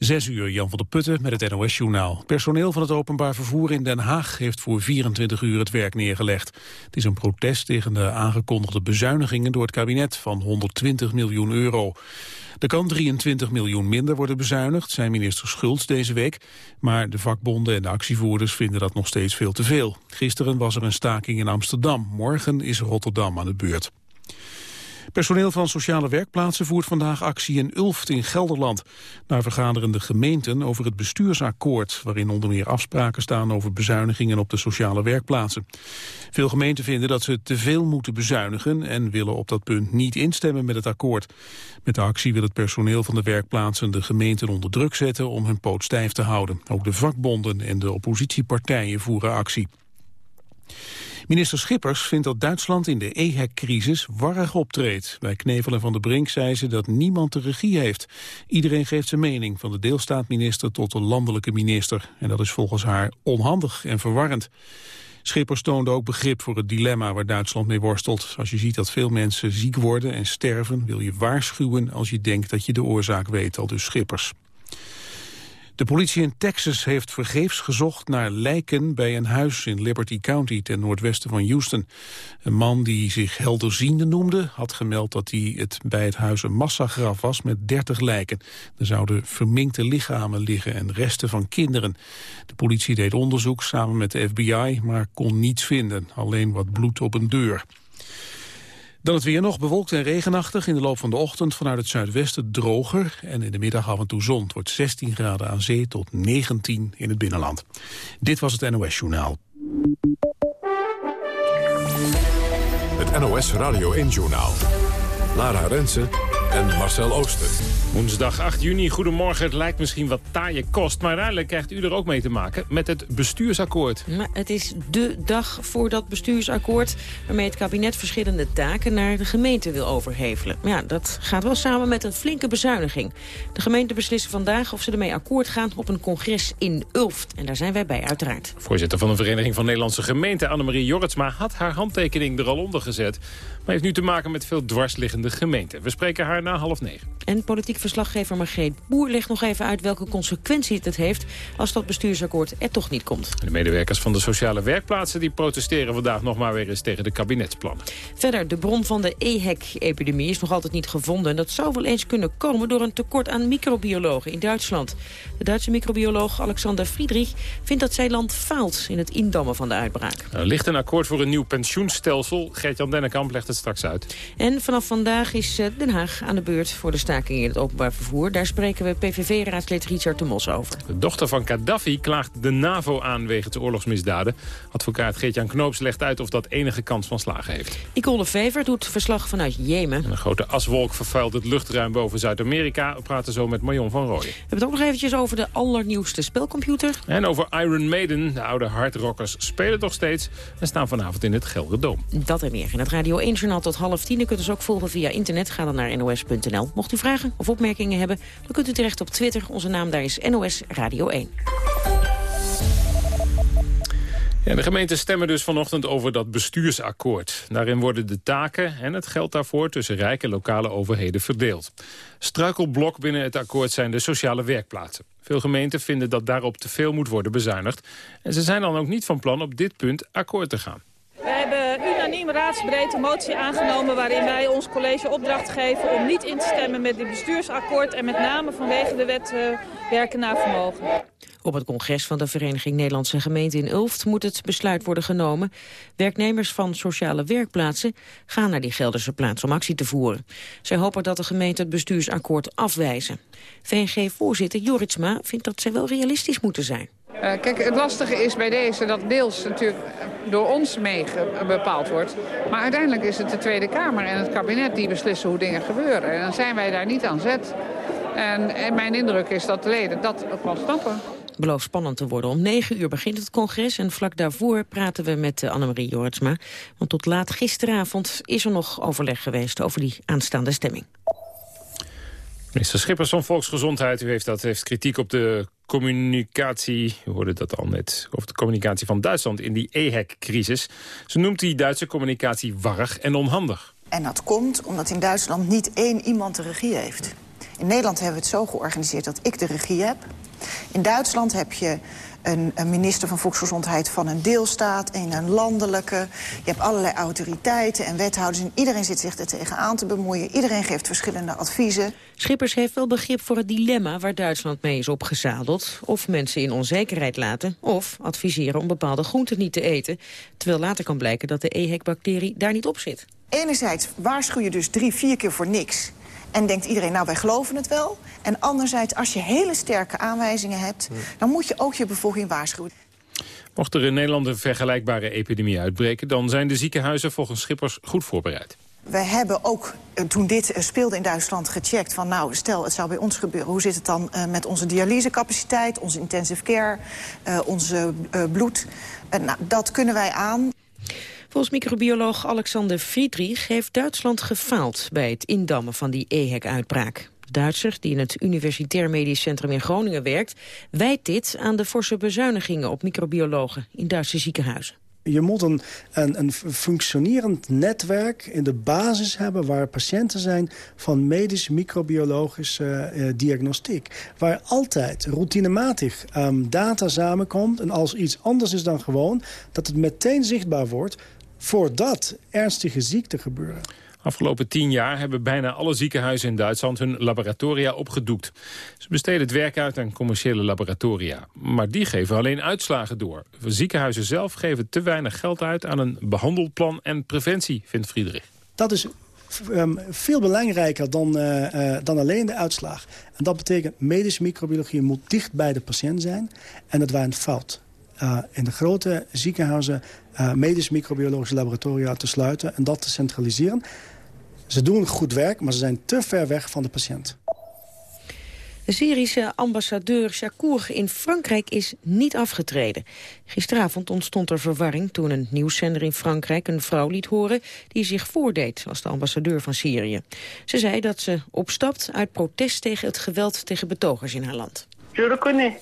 Zes uur, Jan van der Putten met het NOS-journaal. Personeel van het openbaar vervoer in Den Haag heeft voor 24 uur het werk neergelegd. Het is een protest tegen de aangekondigde bezuinigingen door het kabinet van 120 miljoen euro. Er kan 23 miljoen minder worden bezuinigd, zei minister Schultz deze week. Maar de vakbonden en de actievoerders vinden dat nog steeds veel te veel. Gisteren was er een staking in Amsterdam. Morgen is Rotterdam aan de beurt. Personeel van sociale werkplaatsen voert vandaag actie in Ulft in Gelderland. Daar vergaderen de gemeenten over het bestuursakkoord... waarin onder meer afspraken staan over bezuinigingen op de sociale werkplaatsen. Veel gemeenten vinden dat ze te veel moeten bezuinigen... en willen op dat punt niet instemmen met het akkoord. Met de actie wil het personeel van de werkplaatsen de gemeenten onder druk zetten... om hun poot stijf te houden. Ook de vakbonden en de oppositiepartijen voeren actie. Minister Schippers vindt dat Duitsland in de EHEC-crisis warrig optreedt. Bij Knevelen van de Brink zei ze dat niemand de regie heeft. Iedereen geeft zijn mening, van de deelstaatminister tot de landelijke minister. En dat is volgens haar onhandig en verwarrend. Schippers toonde ook begrip voor het dilemma waar Duitsland mee worstelt. Als je ziet dat veel mensen ziek worden en sterven... wil je waarschuwen als je denkt dat je de oorzaak weet, al dus Schippers. De politie in Texas heeft vergeefs gezocht naar lijken bij een huis in Liberty County ten noordwesten van Houston. Een man die zich helderziende noemde had gemeld dat hij het bij het huis een massagraf was met 30 lijken. Er zouden verminkte lichamen liggen en resten van kinderen. De politie deed onderzoek samen met de FBI, maar kon niets vinden. Alleen wat bloed op een deur. Dan het weer nog bewolkt en regenachtig. In de loop van de ochtend vanuit het zuidwesten droger. En in de middag af en toe zon. Het wordt 16 graden aan zee tot 19 in het binnenland. Dit was het NOS Journaal. Het NOS Radio 1 Journaal. Lara Rensen en Marcel Ooster. Woensdag 8 juni, goedemorgen. Het lijkt misschien wat taaie kost, maar uiteindelijk krijgt u er ook mee te maken met het bestuursakkoord. Maar het is de dag voor dat bestuursakkoord waarmee het kabinet verschillende taken naar de gemeente wil overhevelen. Maar ja, dat gaat wel samen met een flinke bezuiniging. De gemeenten beslissen vandaag of ze ermee akkoord gaan op een congres in Ulft. En daar zijn wij bij, uiteraard. Voorzitter van de Vereniging van Nederlandse Gemeenten, Annemarie Jorritsma, had haar handtekening er al onder gezet. Maar heeft nu te maken met veel dwarsliggende gemeenten. We spreken haar na half negen. En politiek verslaggever Margreet Boer legt nog even uit welke consequenties het heeft als dat bestuursakkoord er toch niet komt. De medewerkers van de sociale werkplaatsen die protesteren vandaag nog maar weer eens tegen de kabinetsplannen. Verder, de bron van de EHEC-epidemie is nog altijd niet gevonden. En dat zou wel eens kunnen komen door een tekort aan microbiologen in Duitsland. De Duitse microbioloog Alexander Friedrich vindt dat zijn land faalt in het indammen van de uitbraak. Er ligt een akkoord voor een nieuw pensioenstelsel. Gert-Jan Dennekamp legt het straks uit. En vanaf vandaag is eh, Den Haag aan de beurt voor de staking in het openbaar vervoer. Daar spreken we PVV-raadslid Richard de Mos over. De dochter van Gaddafi klaagt de NAVO aan wegens oorlogsmisdaden. Advocaat Geert-Jan Knoops legt uit of dat enige kans van slagen heeft. Nicole Fever doet verslag vanuit Jemen. een grote aswolk vervuilt het luchtruim boven Zuid-Amerika. We praten zo met Marion van Rooyen. We hebben het ook nog eventjes over de allernieuwste spelcomputer. En over Iron Maiden. De oude hardrockers spelen nog steeds en staan vanavond in het Gelderdoom. Dat en meer in het Radio 1-journaal tot half tien. Kunt ons ook volgen via internet. Ga dan naar nos.nl. Mocht u vragen of opmerkingen hebben, dan kunt u terecht op Twitter. Onze naam daar is NOS Radio 1. Ja, de gemeenten stemmen dus vanochtend over dat bestuursakkoord. Daarin worden de taken en het geld daarvoor tussen rijke lokale overheden verdeeld. Struikelblok binnen het akkoord zijn de sociale werkplaatsen. Veel gemeenten vinden dat daarop te veel moet worden bezuinigd. En ze zijn dan ook niet van plan op dit punt akkoord te gaan. Raadsbreed een motie aangenomen waarin wij ons college opdracht geven om niet in te stemmen met dit bestuursakkoord en met name vanwege de wet uh, werken naar vermogen. Op het congres van de Vereniging Nederlandse Gemeenten in Ulft moet het besluit worden genomen. Werknemers van sociale werkplaatsen gaan naar die Gelderse plaats om actie te voeren. Zij hopen dat de gemeente het bestuursakkoord afwijzen. VNG-voorzitter Joritsma vindt dat zij wel realistisch moeten zijn. Uh, kijk, het lastige is bij deze dat deels natuurlijk door ons mee bepaald wordt. Maar uiteindelijk is het de Tweede Kamer en het kabinet die beslissen hoe dingen gebeuren. En dan zijn wij daar niet aan zet. En, en mijn indruk is dat de leden dat ook wel snappen belooft spannend te worden. Om negen uur begint het congres en vlak daarvoor praten we met uh, Annemarie Jortsma. Want tot laat gisteravond is er nog overleg geweest over die aanstaande stemming. Minister Schippers van Volksgezondheid, u heeft, dat, heeft kritiek op de communicatie, u hoorde dat al net, over de communicatie van Duitsland in die EHEC-crisis. Ze noemt die Duitse communicatie warrig en onhandig. En dat komt omdat in Duitsland niet één iemand de regie heeft. In Nederland hebben we het zo georganiseerd dat ik de regie heb. In Duitsland heb je een, een, minister van Volksgezondheid van een deelstaat... en een landelijke. Je hebt allerlei autoriteiten en wethouders... en iedereen zit zich er tegenaan te bemoeien. Iedereen geeft verschillende adviezen. Schippers heeft wel begrip voor het dilemma waar Duitsland mee is opgezadeld. Of mensen in onzekerheid laten, of adviseren om bepaalde groenten niet te eten. Terwijl later kan blijken dat de EHEC-bacterie daar niet op zit. Enerzijds waarschuw je dus drie, vier keer voor niks... En denkt iedereen, nou, wij geloven het wel. En anderzijds, als je hele sterke aanwijzingen hebt... dan moet je ook je bevolking waarschuwen. Mocht er in Nederland een vergelijkbare epidemie uitbreken... dan zijn de ziekenhuizen volgens Schippers goed voorbereid. We hebben ook, eh, toen dit eh, speelde in Duitsland, gecheckt van... nou, stel, het zou bij ons gebeuren. Hoe zit het dan uh, met onze dialysecapaciteit, onze intensive care, uh, onze uh, bloed? nou, dat kunnen wij aan. Volgens microbioloog Alexander Friedrich heeft Duitsland gefaald... bij het indammen van die EHEC-uitbraak. Duitser, die in het Universitair Medisch Centrum in Groningen werkt... wijt dit aan de forse bezuinigingen op microbiologen in Duitse ziekenhuizen. Je moet een, een, functionerend netwerk in de basis hebben... waar patiënten zijn van medisch-microbiologische uh, diagnostiek. Waar altijd routinematig um, data samenkomt... en als iets anders is dan gewoon... dat het meteen zichtbaar wordt voordat ernstige ziekten gebeuren. Afgelopen tien jaar hebben bijna alle ziekenhuizen in Duitsland hun laboratoria opgedoekt. Ze besteden het werk uit aan commerciële laboratoria. Maar die geven alleen uitslagen door. Ziekenhuizen zelf geven te weinig geld uit aan een behandelplan en preventie, vindt Friedrich. Dat is um, veel belangrijker dan, uh, uh, dan alleen de uitslag. En dat betekent medische microbiologie moet dicht bij de patiënt zijn. En dat waren fout. Uh, in de grote ziekenhuizen uh, medisch microbiologische laboratoria te sluiten en dat te centraliseren. Ze doen goed werk, maar ze zijn te ver weg van de patiënt. De Syrische ambassadeur Chakour in Frankrijk is niet afgetreden. Gisteravond ontstond er verwarring toen een nieuwszender in Frankrijk een vrouw liet horen die zich voordeed als de ambassadeur van Syrië. Ze zei dat ze opstapt uit protest tegen het geweld tegen betogers in haar land. Je reconnais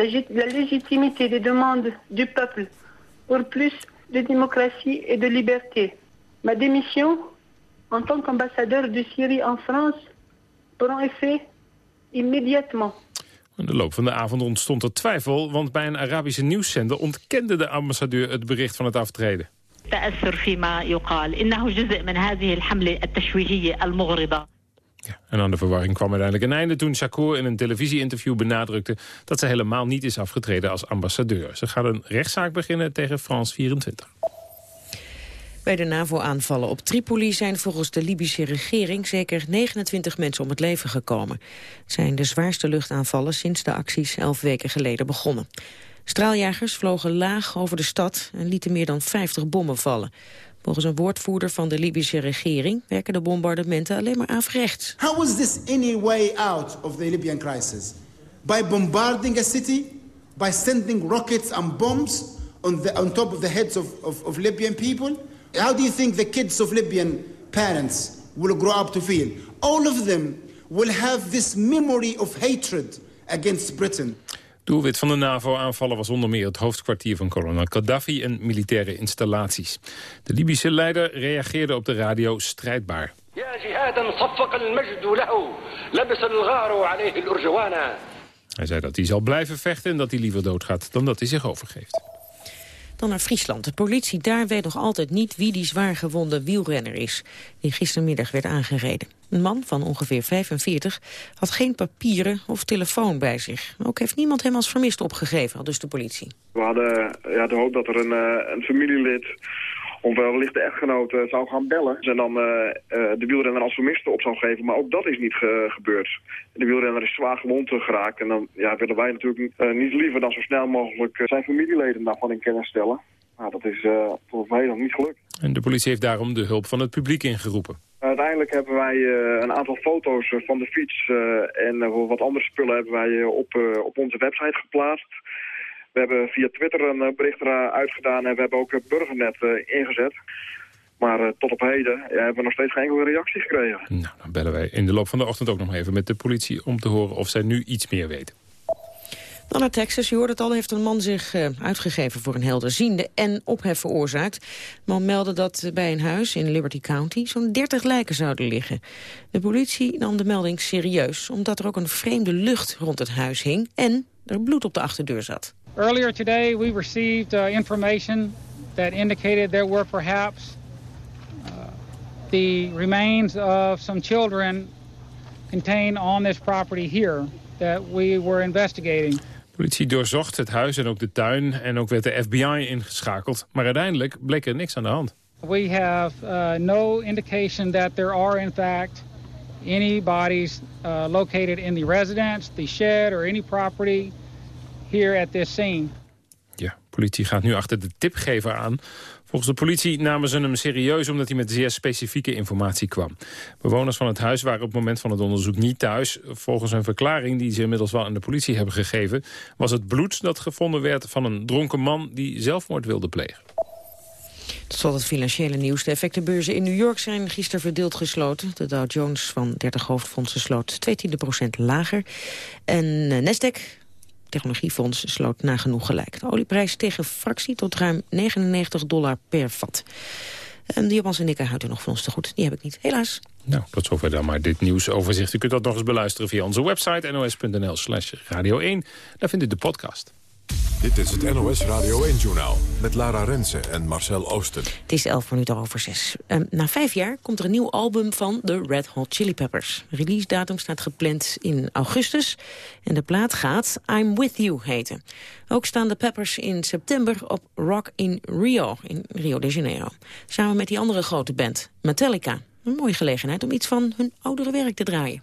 la, la légitimité des demandes du peuple pour plus de démocratie et de liberté. Ma démission en tant qu'ambassadeur de Syrie en France prend effet immédiatement. In de loop van de avond ontstond er twijfel, want bij een Arabische nieuwszender ontkende de ambassadeur het bericht van het aftreden. Ja, en aan de verwarring kwam uiteindelijk een einde toen Shakur in een televisieinterview benadrukte dat ze helemaal niet is afgetreden als ambassadeur. Ze gaat een rechtszaak beginnen tegen France 24. Bij de NAVO-aanvallen op Tripoli zijn volgens de Libische regering zeker 29 mensen om het leven gekomen. Het zijn de zwaarste luchtaanvallen sinds de acties elf weken geleden begonnen. Straaljagers vlogen laag over de stad en lieten meer dan 50 bommen vallen. Volgens een woordvoerder van de Libische regering werken de bombardementen alleen maar averechts. How is this any way out of the Libyan crisis? By bombarding a city? By sending rockets and bombs on, the, on top of the heads of, of, of Libyan people? How do you think the kids of Libyan parents will grow up to feel? All of them will have this memory of hatred against Britain. Doelwit van de NAVO-aanvallen was onder meer het hoofdkwartier van kolonel Gaddafi en militaire installaties. De Libische leider reageerde op de radio strijdbaar. Hij zei dat hij zal blijven vechten en dat hij liever doodgaat dan dat hij zich overgeeft. Dan naar Friesland. De politie daar weet nog altijd niet wie die zwaargewonde wielrenner is... die gistermiddag werd aangereden. Een man van ongeveer 45 had geen papieren of telefoon bij zich. Ook heeft niemand hem als vermist opgegeven, al dus de politie. We hadden ja, de hoop dat er een, uh, een familielid of wellicht de echtgenoot uh, zou gaan bellen. En dan uh, de wielrenner als vermiste op zou geven. Maar ook dat is niet ge gebeurd. De wielrenner is zwaar gewond geraakt. En dan ja, willen wij natuurlijk niet liever dan zo snel mogelijk zijn familieleden daarvan in kennis stellen. Nou, dat is volgens mij nog niet gelukt. En de politie heeft daarom de hulp van het publiek ingeroepen. Uiteindelijk hebben wij uh, een aantal foto's van de fiets uh, en wat andere spullen hebben wij op, op onze website geplaatst. We hebben via Twitter een bericht eruit gedaan en we hebben ook Burgernet ingezet. Maar tot op heden hebben we nog steeds geen enkele reactie gekregen. Nou, dan bellen wij in de loop van de ochtend ook nog even met de politie om te horen of zij nu iets meer weten. Dan naar Texas. Je hoort het al, heeft een man zich uh, uitgegeven voor een helderziende en ophef veroorzaakt. De man meldde dat bij een huis in Liberty County zo'n 30 lijken zouden liggen. De politie nam de melding serieus, omdat er ook een vreemde lucht rond het huis hing en er bloed op de achterdeur zat. Earlier today we received uh, information that indicated there were perhaps uh, the remains of some children contained on this property here that we were investigating politie doorzocht het huis en ook de tuin en ook werd de FBI ingeschakeld. Maar uiteindelijk bleek er niks aan de hand. We have uh, no indication that there are in fact any bodies uh, located in the residence, the shed or any property here at this scene. Ja, politie gaat nu achter de tipgever aan Volgens de politie namen ze hem serieus omdat hij met zeer specifieke informatie kwam. Bewoners van het huis waren op het moment van het onderzoek niet thuis. Volgens een verklaring die ze inmiddels wel aan de politie hebben gegeven... was het bloed dat gevonden werd van een dronken man die zelfmoord wilde plegen. Tot het financiële nieuws. De effectenbeurzen in New York zijn gisteren verdeeld gesloten. De Dow Jones van 30 hoofdfondsen sloot 2 procent lager. En uh, Nasdaq technologiefonds sloot nagenoeg gelijk. De olieprijs tegen fractie tot ruim 99 dollar per vat. En de Japanse Nikkei houdt u nog van ons te goed. Die heb ik niet, helaas. Nou, tot zover dan maar dit nieuwsoverzicht. U kunt dat nog eens beluisteren via onze website nos.nl slash radio 1. Daar vindt u de podcast. Dit is het NOS Radio 1-journaal met Lara Rensen en Marcel Oosten. Het is 11 minuten over 6. Um, na vijf jaar komt er een nieuw album van de Red Hot Chili Peppers. Release datum staat gepland in augustus. En de plaat gaat I'm With You heten. Ook staan de Peppers in september op Rock in Rio, in Rio de Janeiro. Samen met die andere grote band, Metallica. Een mooie gelegenheid om iets van hun oudere werk te draaien.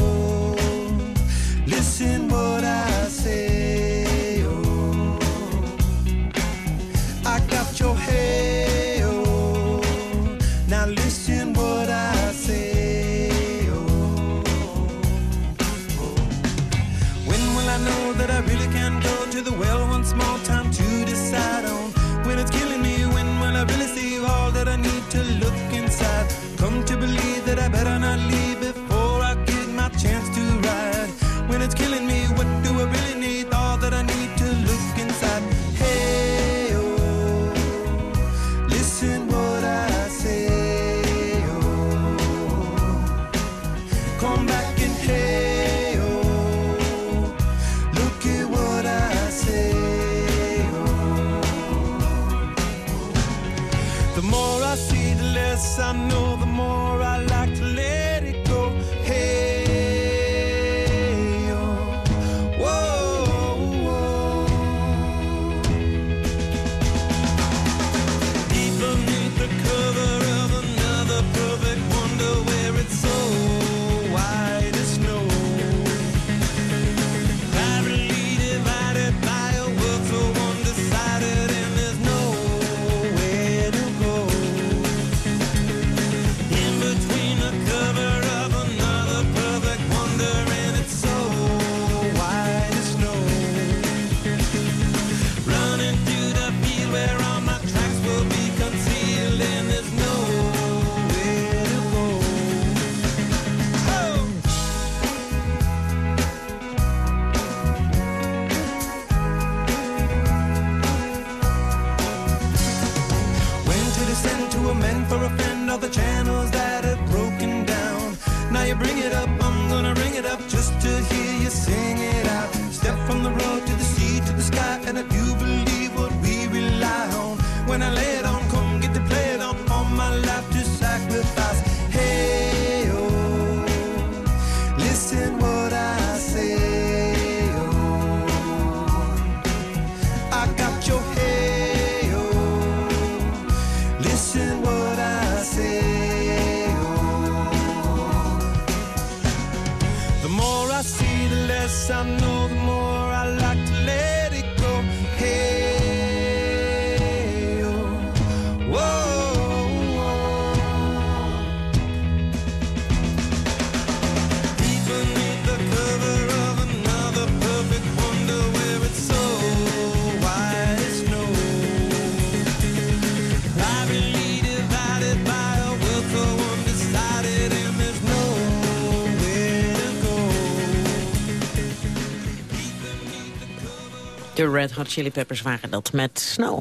De Red Hot Chili Peppers waren dat met Snow.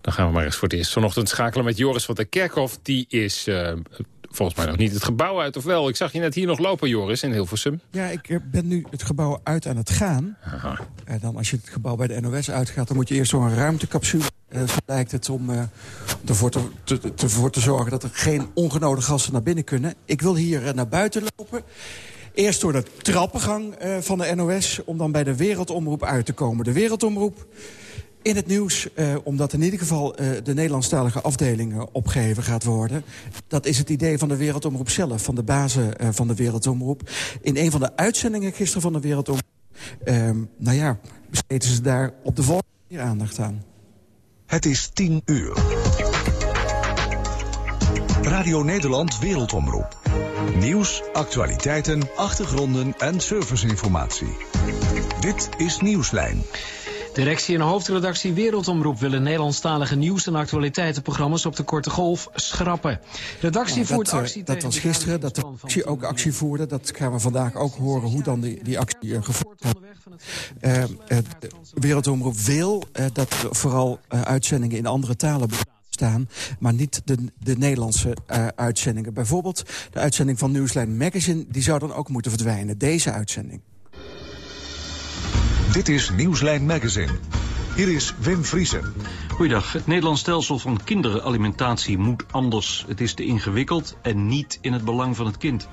Dan gaan we maar eens voor het eerst vanochtend schakelen met Joris van der Kerkhof. Die is eh, volgens mij nog niet het gebouw uit, of wel? Ik zag je net hier nog lopen, Joris, in Hilversum. Ja, ik eh, ben nu het gebouw uit aan het gaan. En dan als je het gebouw bij de NOS uitgaat... dan moet je eerst zo'n ruimtecapsule... eh, zo lijkt het om eh, ervoor, te, te, te- ervoor te zorgen dat er geen ongenodigde gasten naar binnen kunnen. Ik wil hier naar buiten lopen. Eerst door de trappengang eh, van de NOS... om dan bij de Wereldomroep uit te komen. De Wereldomroep in het nieuws, eh, omdat in ieder geval eh, de Nederlandstalige afdeling eh, opgeheven gaat worden. Dat is het idee van de Wereldomroep zelf, van de bazen van de Wereldomroep. In een van de uitzendingen gisteren van de Wereldomroep... ehm, nou ja, besteden ze daar op de volgende manier aandacht aan. Het is 10 uur. Radio Nederland Wereldomroep. Nieuws, actualiteiten, achtergronden en serviceinformatie. Dit is Nieuwslijn. Directie en hoofdredactie Wereldomroep willen Nederlandstalige nieuws- en actualiteitenprogramma's op de korte golf schrappen. Redactie voert dat, eh, actie dat was gisteren, dat de actie ook actie voerde. Dat gaan we vandaag ook horen hoe dan die, die actie uh, gevoerd wordt. Uh, uh, Wereldomroep wil uh, dat er vooral uh, uitzendingen in andere talen staan, maar niet de, de Nederlandse uh, uitzendingen. Bijvoorbeeld de uitzending van Nieuwslijn Magazine, die zou dan ook moeten verdwijnen. Deze uitzending. Dit is Nieuwslijn Magazine. Hier is Wim Vriesen. Goeiedag. Het Nederlands stelsel van kinderalimentatie moet anders. Het is te ingewikkeld en niet in het belang van het kind.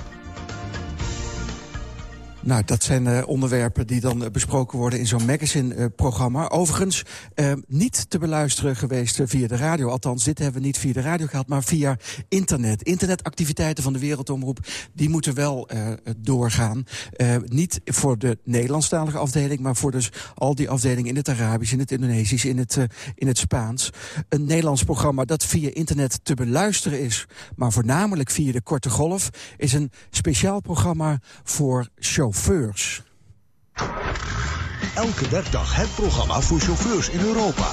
Nou, dat zijn uh, onderwerpen die dan uh, besproken worden in zo'n magazine-programma. Uh, Overigens, niet te beluisteren geweest via de radio. Althans, dit hebben we niet via de radio gehad, maar via internet. Internetactiviteiten van de Wereldomroep, die moeten wel doorgaan. niet voor de Nederlandstalige afdeling, maar voor dus al die afdelingen in het Arabisch, in het Indonesisch, in het, in het Spaans. Een Nederlands programma dat via internet te beluisteren is, maar voornamelijk via de korte golf, is een speciaal programma voor show chauffeurs. Elke werkdag het programma voor chauffeurs in Europa.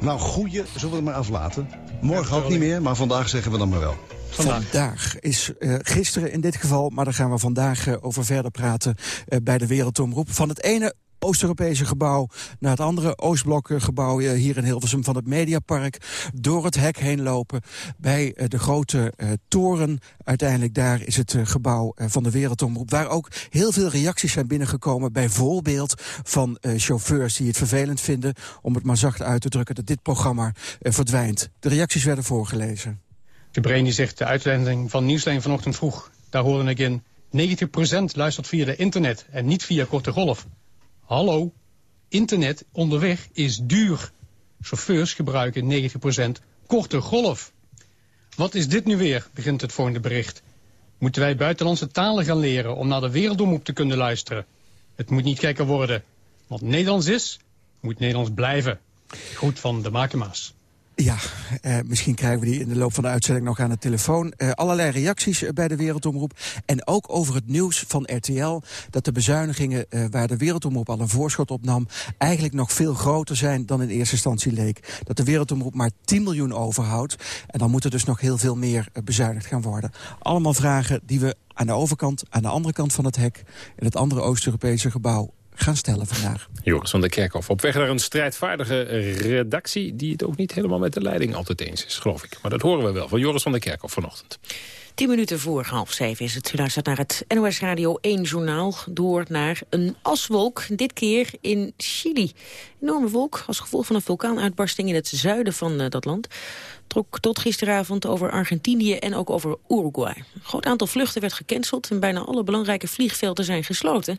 Nou, goeie, zullen we het maar aflaten. Morgen ook niet meer, maar vandaag zeggen we dan maar wel. Vandaag, is uh, gisteren in dit geval, maar daar gaan we vandaag uh, over verder praten uh, bij de Wereldomroep. Van het ene Oost-Europese gebouw naar het andere Oostblokgebouw hier in Hilversum van het Mediapark. Door het hek heen lopen bij de grote toren. Uiteindelijk daar is het gebouw van de Wereldomroep. Waar ook heel veel reacties zijn binnengekomen. Bijvoorbeeld van chauffeurs die het vervelend vinden, om het maar zacht uit te drukken, dat dit programma verdwijnt. De reacties werden voorgelezen. De Brain die zegt de uitzending van Nieuwslijn vanochtend vroeg. Daar hoorde ik in 90% luistert via de internet en niet via korte golf. Hallo, internet onderweg is duur. Chauffeurs gebruiken 90% korte golf. Wat is dit nu weer, begint het volgende bericht. Moeten wij buitenlandse talen gaan leren om naar de wereldomroep te kunnen luisteren? Het moet niet gekker worden. Wat Nederlands is, moet Nederlands blijven. Goed van de Makema's. Ja, eh, misschien krijgen we die in de loop van de uitzending nog aan de telefoon. Eh, allerlei reacties bij de Wereldomroep. En ook over het nieuws van RTL... dat de bezuinigingen eh, waar de Wereldomroep al een voorschot op nam... eigenlijk nog veel groter zijn dan in eerste instantie leek. Dat de Wereldomroep maar 10 miljoen overhoudt. En dan moet er dus nog heel veel meer bezuinigd gaan worden. Allemaal vragen die we aan de overkant, aan de andere kant van het hek... in het andere Oost-Europese gebouw gaan stellen vandaag. Joris van der Kerkhoff op weg naar een strijdvaardige redactie... die het ook niet helemaal met de leiding altijd eens is, geloof ik. Maar dat horen we wel van Joris van der Kerkhoff vanochtend. Tien minuten voor half zeven is het. U luistert naar het NOS Radio 1 journaal. Door naar een aswolk, dit keer in Chili. Enorme wolk als gevolg van een vulkaanuitbarsting in het zuiden van eh, dat land. Trok tot gisteravond over Argentinië en ook over Uruguay. Een groot aantal vluchten werd gecanceld en bijna alle belangrijke vliegvelden zijn gesloten.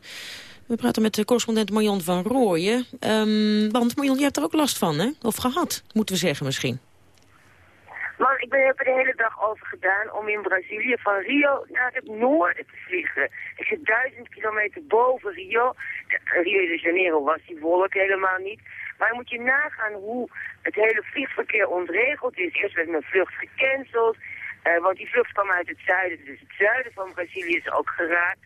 We praten met de correspondent Marion van Rooyen. Ehm, want Marion, je hebt er ook last van, hè? Of gehad, moeten we zeggen misschien. Man, ik ben, heb er de hele dag over gedaan om in Brazilië van Rio naar het noorden te vliegen. Ik zit duizend kilometer boven Rio. De- Rio de Janeiro was die wolk helemaal niet. Maar je moet je nagaan hoe het hele vliegverkeer ontregeld is. Eerst werd mijn vlucht gecanceld, eh, want die vlucht kwam uit het zuiden. Dus het zuiden van Brazilië is ook geraakt.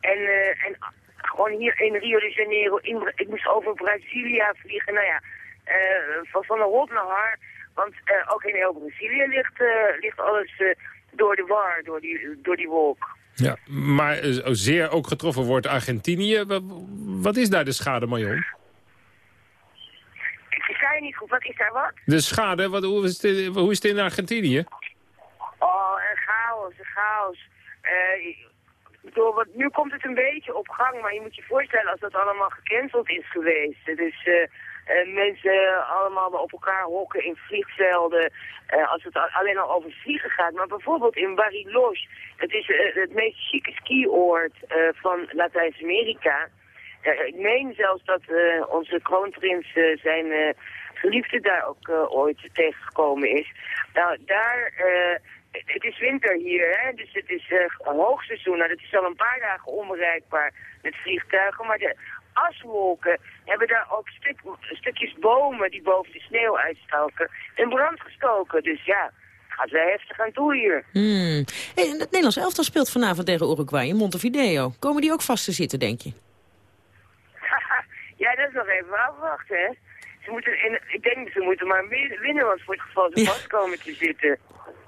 En, eh, en gewoon hier in Rio de Janeiro, in, ik moest over Brasilia vliegen. Nou ja, eh, van, van de hot naar har. Want eh, ook in heel Brazilië ligt, eh, ligt alles door de war, door die, door die wolk. Ja, maar zeer ook getroffen wordt Argentinië. Wa- Wat is daar de schade, Marion? Ik zei niet goed, wat is daar wat? De schade, wat, hoe, is het, hoe is het in Argentinië? Oh, een chaos, een chaos. Eh, ik bedoel, wat, nu komt het een beetje op gang, maar je moet je voorstellen als dat allemaal gecanceld is geweest. Dus eh, eh, mensen allemaal op elkaar hokken in vliegvelden, eh, als het alleen al over vliegen gaat. Maar bijvoorbeeld in Bariloche, dat is het meest chique skioord van Latijns-Amerika. Ik meen zelfs dat onze kroonprins zijn geliefde daar ook ooit tegengekomen is. Nou, daar, het is winter hier, hè, dus het is eh, hoogseizoen. Nou, dat is al een paar dagen onbereikbaar met vliegtuigen, maar de aswolken hebben daar ook stuk, stukjes bomen die boven de sneeuw uitstoken in brand gestoken. Dus ja, gaat wel heftig aan toe hier. Hmm. Hey, het Nederlands elftal speelt vanavond tegen Uruguay in Montevideo. Komen die ook vast te zitten, denk je? ja, dat is nog even afwachten, hè. Ze moeten, in, ik denk ze moeten maar win- winnen, want voor het geval ze vast komen te zitten.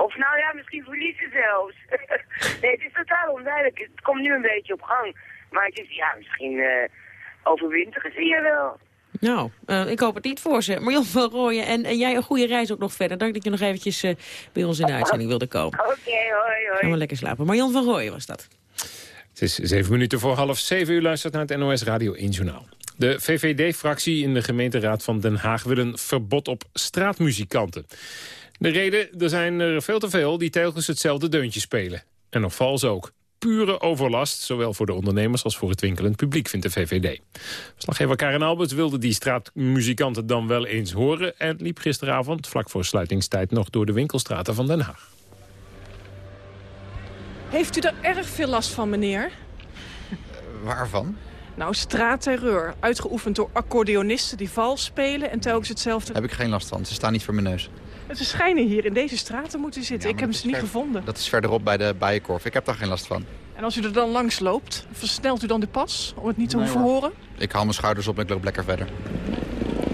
Of nou ja, misschien verliezen zelfs. nee, het is totaal onduidelijk. Het komt nu een beetje op gang. Maar het is, ja, misschien eh overwinteren zie je wel. Nou, eh, ik hoop het niet voor ze. Marion van Rooyen, en, en jij een goede reis ook nog verder. Dank dat je nog eventjes eh, bij ons in de uitzending wilde komen. Oké, hoi, hoi. Gaan we lekker slapen. Marion van Rooyen was dat. Het is zeven minuten voor half zeven. U luistert naar het NOS Radio 1 Journaal. De VVD-fractie in de gemeenteraad van Den Haag wil een verbod op straatmuzikanten. De reden, er zijn er veel te veel die telkens hetzelfde deuntje spelen. En nog vals ook. Pure overlast, zowel voor de ondernemers als voor het winkelend publiek, vindt de VVD. Verslaggever Karen Albert wilde die straatmuzikanten dan wel eens horen... en liep gisteravond, vlak voor sluitingstijd, nog door de winkelstraten van Den Haag. Heeft u er erg veel last van, meneer? Waarvan? Nou, straatterreur. Uitgeoefend door accordeonisten die vals spelen en telkens hetzelfde... Heb ik geen last van. Ze staan niet voor mijn neus. Ze schijnen hier in deze straat te moeten zitten. ik heb ze niet ver- gevonden. Dat is verderop bij de Bijenkorf. Ik heb daar geen last van. En als u er dan langs loopt, versnelt u dan de pas om het niet te Nee, hoeven hoor. horen? Ik haal mijn schouders op en ik loop lekker verder.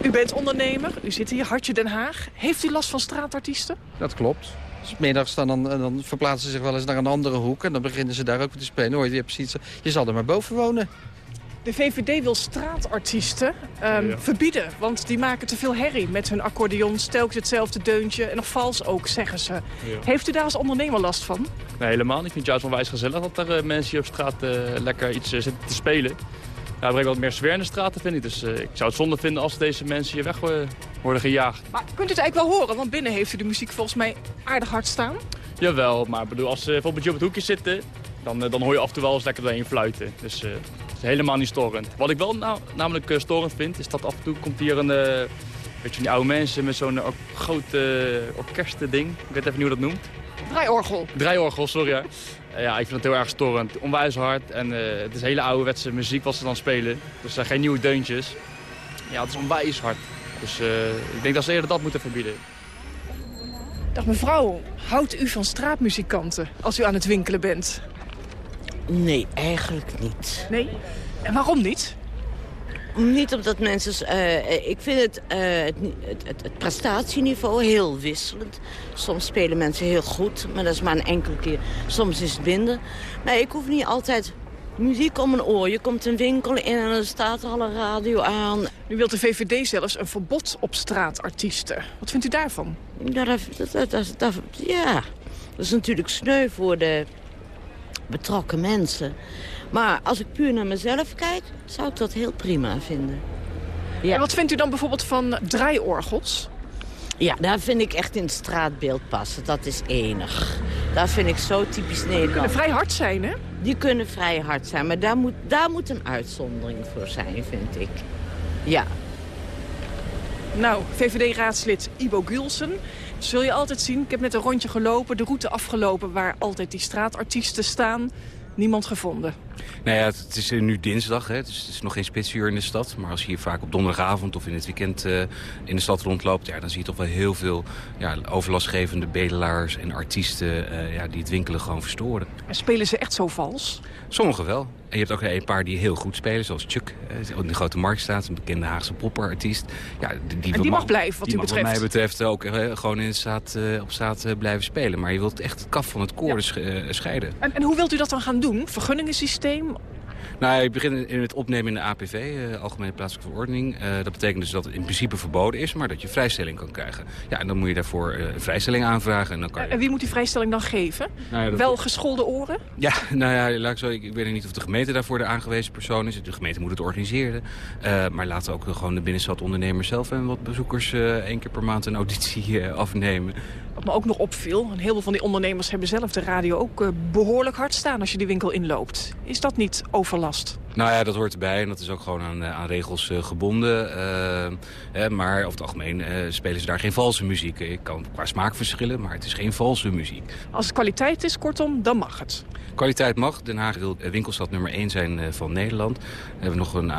U bent ondernemer, u zit hier, Hartje Den Haag. Heeft u last van straatartiesten? Dat klopt. Dus middags dan, dan, dan verplaatsen ze zich wel eens naar een andere hoek... en dan beginnen ze daar ook te spelen. Hoor je, je, precies, je zal er maar boven wonen. De VVD wil straatartiesten ehm, Ja. verbieden, want die maken te veel herrie met hun accordeons. Telkens hetzelfde deuntje en nog vals ook, zeggen ze. Heeft u daar als ondernemer last van? Nee, helemaal niet. Ik vind het juist onwijs gezellig dat er eh, mensen hier op straat eh, lekker iets eh, zitten te spelen. Ja, brengt wat meer sfeer in de straten, vind ik. Dus eh, ik zou het zonde vinden als deze mensen hier weg worden gejaagd. Maar kunt u het eigenlijk wel horen? Want binnen heeft u de muziek volgens mij aardig hard staan. Jawel, maar bedoel, als ze bijvoorbeeld hier op het hoekje zitten... dan, dan hoor je af en toe wel eens lekker doorheen fluiten. Dus eh, is helemaal niet storend. Wat ik wel nou, namelijk eh, storend vind, is dat af en toe komt hier een... eh weet je, die oude mensen met zo'n eh, orkestding. Ik weet even niet hoe dat noemt. Draaiorgel. Draaiorgel, sorry. hè. Eh, ja, ik vind het heel erg storend. Onwijs hard. En eh, het is hele ouderwetse muziek wat ze dan spelen. Dus er zijn geen nieuwe deuntjes. Ja, het is onwijs hard. Dus eh, ik denk dat ze eerder dat moeten verbieden. Dag mevrouw, houdt u van straatmuzikanten als u aan het winkelen bent? Nee, eigenlijk niet. Nee? En waarom niet? Niet omdat mensen... eh, ik vind het, eh, het, het, het, prestatieniveau heel wisselend. Soms spelen mensen heel goed, maar dat is maar een enkele keer. Soms is het minder. Maar ik hoef niet altijd muziek om mijn oor. Je komt een winkel in en dan staat er al een radio aan. Nu wilt de VVD zelfs een verbod op straatartiesten. Wat vindt u daarvan? Ja, dat, dat, dat, dat- dat- ja. Dat is natuurlijk sneu voor de betrokken mensen. Maar als ik puur naar mezelf kijk, zou ik dat heel prima vinden. En wat vindt u dan bijvoorbeeld van draaiorgels? Ja, daar vind ik echt in het straatbeeld passen. Dat is enig. Daar vind ik zo typisch Nederland. Die kunnen vrij hard zijn, hè? Die kunnen vrij hard zijn, maar daar moet, daar moet een uitzondering voor zijn, vind ik. Ja. Nou, VVD-raadslid Ibo Gulsen. Zul je altijd zien, ik heb net een rondje gelopen, de route afgelopen... waar altijd die straatartiesten staan. Niemand gevonden. Nou ja, het is nu dinsdag, hè, dus het is nog geen spitsuur in de stad. Maar als je hier vaak op donderdagavond of in het weekend eh, in de stad rondloopt... Ja, dan zie je toch wel heel veel ja, overlastgevende bedelaars en artiesten... eh, ja, die het winkelen gewoon verstoren. En spelen ze echt zo vals? Sommigen wel. En je hebt ook een paar die heel goed spelen, zoals Chuck. eh, in de Grote Markt staat, een bekende Haagse popperartiest. Ja, die, En die mag blijven, wat die u mag betreft. wat mij betreft ook gewoon in staat, eh, op straat eh, blijven spelen. Maar je wilt echt het kaf van het eh, scheiden. En, en hoe wilt u dat dan gaan doen? Vergunningensysteem? time Nou, je begint in het opnemen in de APV, eh, Algemene Plaatselijke Verordening. Eh, dat betekent dus dat het in principe verboden is, maar dat je vrijstelling kan krijgen. Ja, en dan moet je daarvoor eh, een vrijstelling aanvragen. En dan kan je... En wie moet die vrijstelling dan geven? Nou ja, Wel geschoolde oren? Ja, nou ja, laat ik, zo, ik weet niet of de gemeente daarvoor de aangewezen persoon is. De gemeente moet het organiseren. Maar laten ook gewoon de binnenstadondernemers zelf en wat bezoekers één keer per maand een auditie afnemen. Wat me ook nog opviel, en heel veel van die ondernemers hebben zelf de radio ook eh, behoorlijk hard staan als je die winkel inloopt. Is dat niet overlast? Nou ja, dat hoort erbij en dat is ook gewoon aan, eh, aan regels eh, gebonden. Eh, eh, maar over het algemeen spelen ze daar geen valse muziek. Ik kan qua smaak verschillen, maar het is geen valse muziek. Als het kwaliteit is, kortom, dan mag het. Kwaliteit mag. Den Haag wil winkelstad nummer 1 zijn van Nederland. We hebben nog een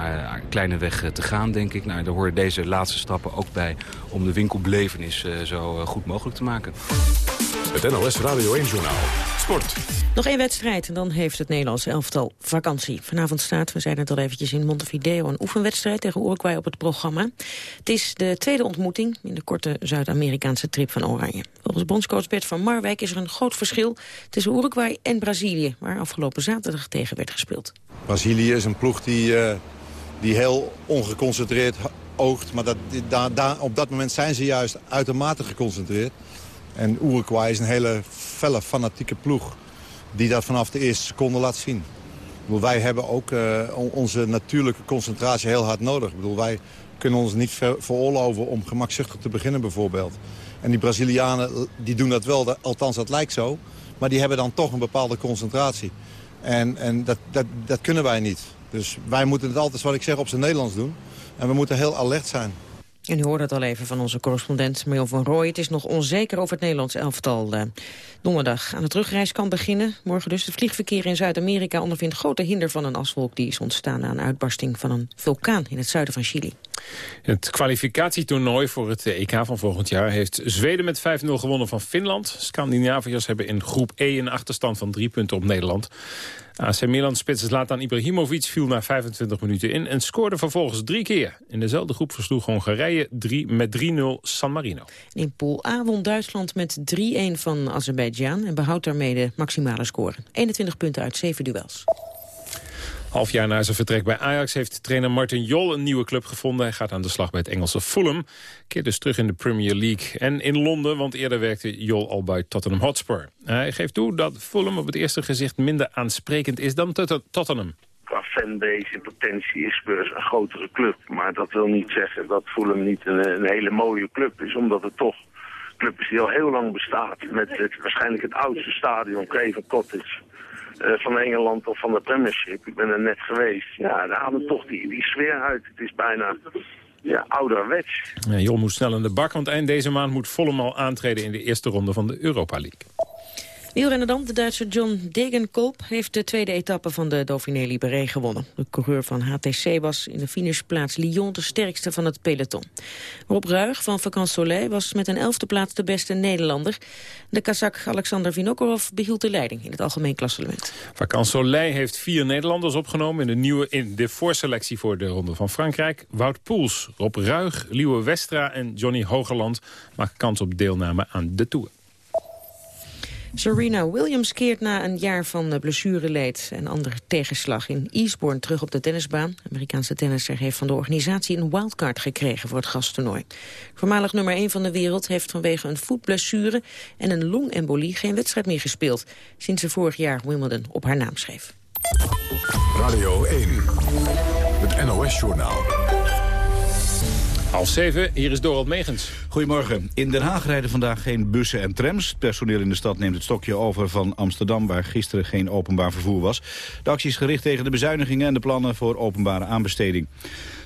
kleine weg te gaan, denk ik. Nou, daar horen deze laatste stappen ook bij om de winkelbelevenis zo goed mogelijk te maken. Het NOS Radio 1-journaal. Sport. Nog één wedstrijd en dan heeft het Nederlands elftal vakantie. Vanavond staat, we zeiden het al eventjes in Montevideo... een oefenwedstrijd tegen Uruguay op het programma. Het is de tweede ontmoeting in de korte Zuid-Amerikaanse trip van Oranje. Volgens bondscoach Bert van Marwijk is er een groot verschil... tussen Uruguay en Brazilië, waar afgelopen zaterdag tegen werd gespeeld. Brazilië is een ploeg die, eh, die heel ongeconcentreerd oogt. Maar dat, die- daar daar- op dat moment zijn ze juist uitermate geconcentreerd. En Uruguay is een hele felle, fanatieke ploeg... die dat vanaf de eerste seconde laat zien. Bedoel, wij hebben ook eh, on- onze natuurlijke concentratie heel hard nodig. Ik bedoel, wij kunnen ons niet ver- veroorloven om gemakzuchtig te beginnen bijvoorbeeld. En die Brazilianen die doen dat wel, althans dat lijkt zo. Maar die hebben dan toch een bepaalde concentratie. En, en dat, dat, dat kunnen wij niet. Dus wij moeten het altijd, wat ik zeg, op zijn Nederlands doen. En we moeten heel alert zijn. En u hoorde het al even van onze correspondent Marion van Rooij. Het is nog onzeker of het Nederlands elftal eh, donderdag aan de terugreis kan beginnen. Morgen dus. Het vliegverkeer in Zuid-Amerika ondervindt grote hinder van een aswolk... die is ontstaan een uitbarsting van een vulkaan in het zuiden van Chili. Het kwalificatietoernooi voor het EK van volgend jaar... heeft Zweden met 5-0 gewonnen van Finland. Scandinaviërs hebben in groep E een achterstand van drie punten op Nederland. AC Milan-spits Zlatan Ibrahimovic viel na 25 minuten in... en scoorde vervolgens drie keer. In dezelfde groep versloeg Hongarije drie, met 3-0 San Marino. In pool A won Duitsland met 3-1 van Azerbeidzjan... en behoudt daarmee de maximale score. 21 punten uit 7 duels. Half jaar na zijn vertrek bij Ajax heeft trainer Martin Jol een nieuwe club gevonden. Hij gaat aan de slag bij het Engelse Fulham. Keert dus terug in de Premier League en in Londen, want eerder werkte Jol al bij Tottenham Hotspur. Hij geeft toe dat Fulham op het eerste gezicht minder aansprekend is dan Tot- Tottenham. qua fanbase in potentie is Spurs een grotere club. Maar dat wil niet zeggen dat Fulham niet een, een hele mooie club is. Omdat het toch een club is die al heel lang bestaat. Met het, waarschijnlijk het oudste stadion, Craven Cottage. Eh, van Engeland of van de Premiership. Ik ben er net geweest. Ja, daar hadden toch die, die sfeer uit. Het is bijna ja, ouderwets. Ja, Jol moet snel in de bak, want eind deze maand moet Fulham al aantreden in de eerste ronde van de Europa League. Wielrenner dan, de Duitse John Degenkolb heeft de tweede etappe van de Dauphiné Libéré gewonnen. De coureur van HTC was in de finishplaats Lyon de sterkste van het peloton. Rob Ruig van Vacances Soleil was met een elfde plaats de beste Nederlander. De Kazak Alexander Vinokorov behield de leiding in het algemeen klassement. Vakant Soleil heeft vier Nederlanders opgenomen in de, nieuwe, in de voorselectie voor de Ronde van Frankrijk. Wout Poels, Rob Ruig, Liewe Westra en Johnny Hogerland maken kans op deelname aan de Tour. Serena Williams keert na een jaar van eh, blessureleed en andere tegenslag in Eastbourne terug op de tennisbaan. De Amerikaanse tennisser heeft van de organisatie een wildcard gekregen voor het gasttoernooi. Voormalig nummer 1 van de wereld heeft vanwege een voetblessure en een longembolie geen wedstrijd meer gespeeld. Sinds ze vorig jaar Wimbledon op haar naam schreef. Radio 1, het NOS-journaal. Half zeven, hier is Dorald Megens. Goedemorgen. In Den Haag rijden vandaag geen bussen en trams. Personeel in de stad neemt het stokje over van Amsterdam... waar gisteren geen openbaar vervoer was. De actie is gericht tegen de bezuinigingen en de plannen voor openbare aanbesteding.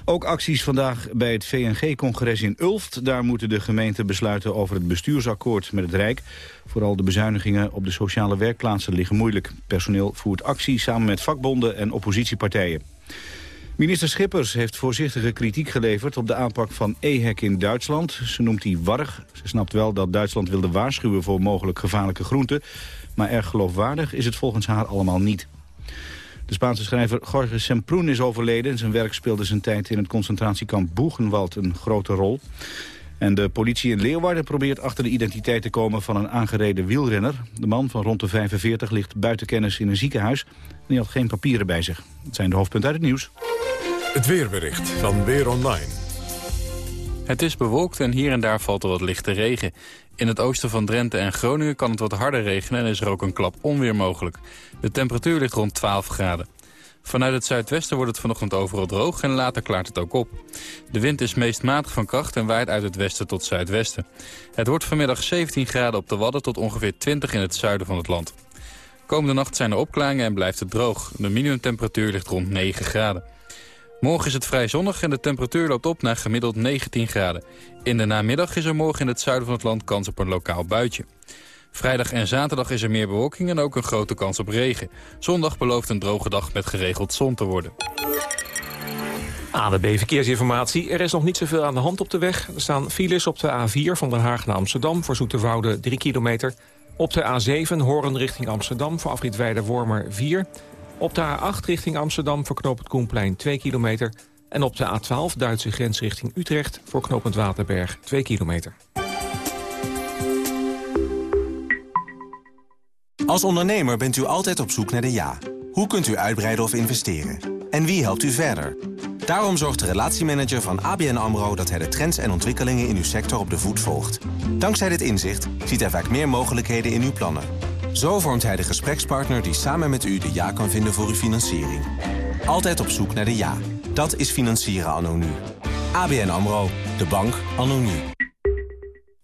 Ook acties vandaag bij het VNG-congres in Ulft. Daar moeten de gemeenten besluiten over het bestuursakkoord met het Rijk. Vooral de bezuinigingen op de sociale werkplaatsen liggen moeilijk. Personeel voert actie samen met vakbonden en oppositiepartijen. Minister Schippers heeft voorzichtige kritiek geleverd op de aanpak van EHEC in Duitsland. Ze noemt die warrig. Ze snapt wel dat Duitsland wilde waarschuwen voor mogelijk gevaarlijke groenten. Maar erg geloofwaardig is het volgens haar allemaal niet. De Spaanse schrijver Jorge Semprún is overleden. Zijn werk speelde zijn tijd in het concentratiekamp Buchenwald een grote rol. En de politie in Leeuwarden probeert achter de identiteit te komen van een aangereden wielrenner. De man van rond de 45 ligt buiten kennis in een ziekenhuis. En hij had geen papieren bij zich. Dat zijn de hoofdpunten uit het nieuws. Het weerbericht van Weer Online. Het is bewolkt en hier en daar valt er wat lichte regen. In het oosten van Drenthe en Groningen kan het wat harder regenen... en is er ook een klap onweer mogelijk. De temperatuur ligt rond 12 graden. Vanuit het zuidwesten wordt het vanochtend overal droog en later klaart het ook op. De wind is meest matig van kracht en waait uit het westen tot zuidwesten. Het wordt vanmiddag 17 graden op de Wadden tot ongeveer 20 in het zuiden van het land. Komende nacht zijn er opklaringen en blijft het droog. De minimumtemperatuur ligt rond 9 graden. Morgen is het vrij zonnig en de temperatuur loopt op naar gemiddeld 19 graden. In de namiddag is er morgen in het zuiden van het land kans op een lokaal buitje. Vrijdag en zaterdag is er meer bewolking en ook een grote kans op regen. Zondag belooft een droge dag met geregeld zon te worden. ANWB Verkeersinformatie. Er is nog niet zoveel aan de hand op de weg. Er staan files op de A4 van Den Haag naar Amsterdam... voor Zoeterwoude 3 kilometer. Op de A7 Horen richting Amsterdam voor afrit Weide-Wormer 4. Op de A8 richting Amsterdam voor knooppunt Koenplein 2 kilometer. En op de A12 Duitse grens richting Utrecht voor knooppunt Waterberg 2 kilometer. Als ondernemer bent u altijd op zoek naar de ja. Hoe kunt u uitbreiden of investeren? En wie helpt u verder? Daarom zorgt de relatiemanager van ABN AMRO... dat hij de trends en ontwikkelingen in uw sector op de voet volgt. Dankzij dit inzicht ziet hij vaak meer mogelijkheden in uw plannen. Zo vormt hij de gesprekspartner die samen met u de ja kan vinden voor uw financiering. Altijd op zoek naar de ja. Dat is financieren anno nu. ABN AMRO. De bank anno nu.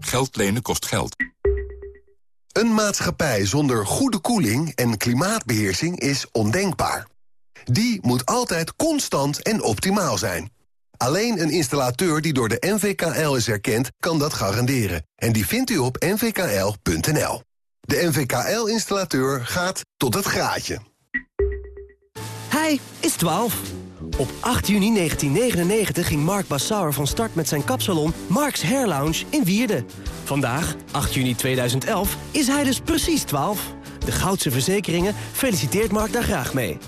Geld lenen kost geld. Een maatschappij zonder goede koeling en klimaatbeheersing is ondenkbaar. Die moet altijd constant en optimaal zijn. Alleen een installateur die door de NVKL is erkend, kan dat garanderen. En die vindt u op nvkl.nl. De NVKL-installateur gaat tot het graadje. Hij is 12. Op 8 juni 1999 ging Mark Bassauer van start met zijn kapsalon Mark's Hair Lounge in Wierde. Vandaag, 8 juni 2011, is hij dus precies 12. De Goudse Verzekeringen feliciteert Mark daar graag mee.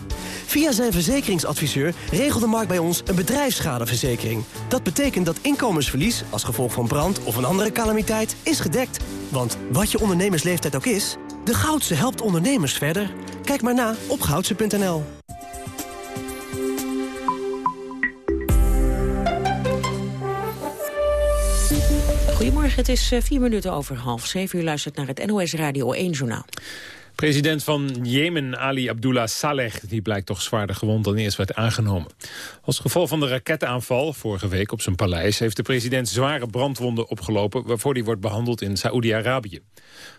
Via zijn verzekeringsadviseur regelde Mark bij ons een bedrijfsschadeverzekering. Dat betekent dat inkomensverlies als gevolg van brand of een andere calamiteit is gedekt. Want wat je ondernemersleeftijd ook is, de Goudse helpt ondernemers verder. Kijk maar na op goudse.nl. Goedemorgen, het is eh, vier minuten over half zeven. U luistert naar het NOS Radio 1 Journaal. President van Jemen, Ali Abdullah Saleh, die blijkt toch zwaarder gewond dan eerst werd aangenomen. Als gevolg van de raketaanval vorige week op zijn paleis... heeft de president zware brandwonden opgelopen... waarvoor hij wordt behandeld in Saoedi-Arabië.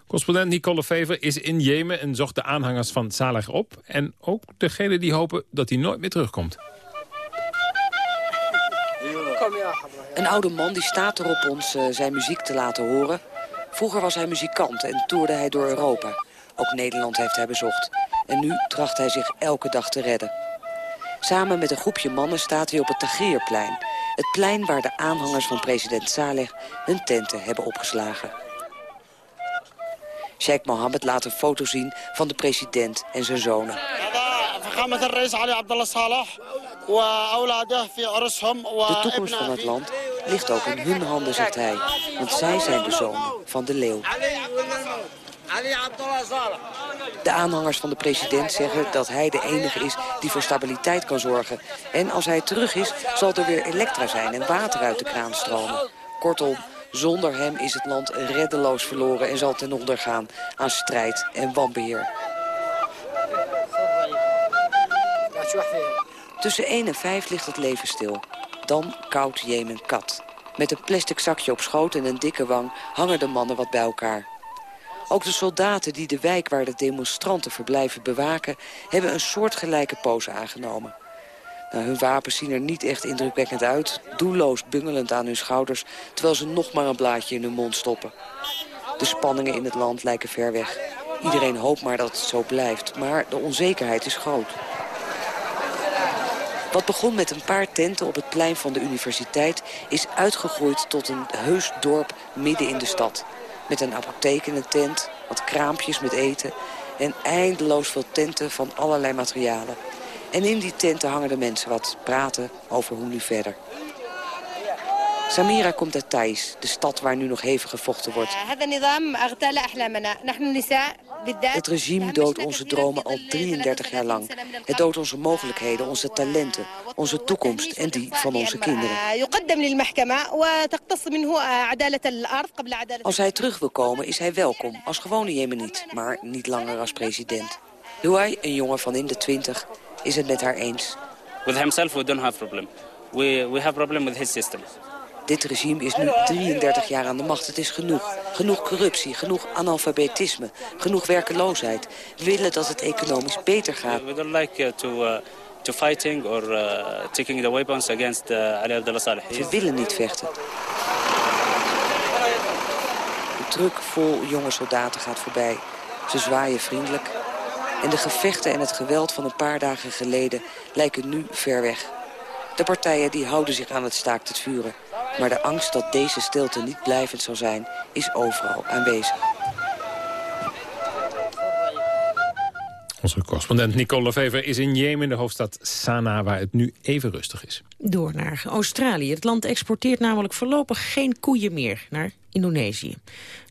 Correspondent Nicole Fever is in Jemen en zocht de aanhangers van Saleh op... en ook degenen die hopen dat hij nooit meer terugkomt. Een oude man die staat erop ons eh, zijn muziek te laten horen. Vroeger was hij muzikant en toerde hij door Europa. Ook Nederland heeft hij bezocht. En nu tracht hij zich elke dag te redden. Samen met een groepje mannen staat hij op het Tahrirplein. Het plein waar de aanhangers van president Saleh hun tenten hebben opgeslagen. Sheikh Mohammed laat een foto zien van de president en zijn zonen. De toekomst van het land ligt ook in hun handen, zegt hij. Want zij zijn de zonen van de leeuw. De aanhangers van de president zeggen dat hij de enige is die voor stabiliteit kan zorgen. En als hij terug is, zal er weer elektra zijn en water uit de kraan stromen. Kortom, zonder hem is het land reddeloos verloren en zal ten onder gaan aan strijd en wanbeheer. Tussen 1 en 5 ligt het leven stil. Dan koud Jemen kat. Met een plastic zakje op schoot en een dikke wang hangen de mannen wat bij elkaar. Ook de soldaten die de wijk waar de demonstranten verblijven bewaken... hebben een soortgelijke pose aangenomen. Nou, hun wapens zien er niet echt indrukwekkend uit. Doelloos bungelend aan hun schouders... terwijl ze nog maar een blaadje in hun mond stoppen. De spanningen in het land lijken ver weg. Iedereen hoopt maar dat het zo blijft. Maar de onzekerheid is groot. Wat begon met een paar tenten op het plein van de universiteit... is uitgegroeid tot een heus dorp midden in de stad. Met een apotheek in een tent, wat kraampjes met eten... en eindeloos veel tenten van allerlei materialen. En in die tenten hangen de mensen wat, praten over hoe nu verder. Samira komt uit Thais, de stad waar nu nog hevig gevochten wordt. Het regime doodt onze dromen al 33 jaar lang. Het doodt onze mogelijkheden, onze talenten, onze toekomst en die van onze kinderen. Als hij terug wil komen is hij welkom, als gewone Jemeniet, maar niet langer als president. Huay, een jongen van in de 20, is het met haar eens. With himself we don't have problem. We, we have problem with his system. Dit regime is nu 33 jaar aan de macht. Het is genoeg. Genoeg corruptie, genoeg analfabetisme, genoeg werkeloosheid. We willen dat het economisch beter gaat. We don't like uh, to, uh, to fighting or uh, taking the weapons against uh, Ali Abdullah Saleh. We willen niet vechten. De truck vol jonge soldaten gaat voorbij. Ze zwaaien vriendelijk. En de gevechten en het geweld van een paar dagen geleden lijken nu ver weg. De partijen die houden zich aan het staakt het vuren. Maar de angst dat deze stilte niet blijvend zal zijn, is overal aanwezig. Onze correspondent Nicole Lefever is in Jemen, de hoofdstad Sanaa, waar het nu even rustig is. Door naar Australië. Het land exporteert namelijk voorlopig geen koeien meer naar Indonesië.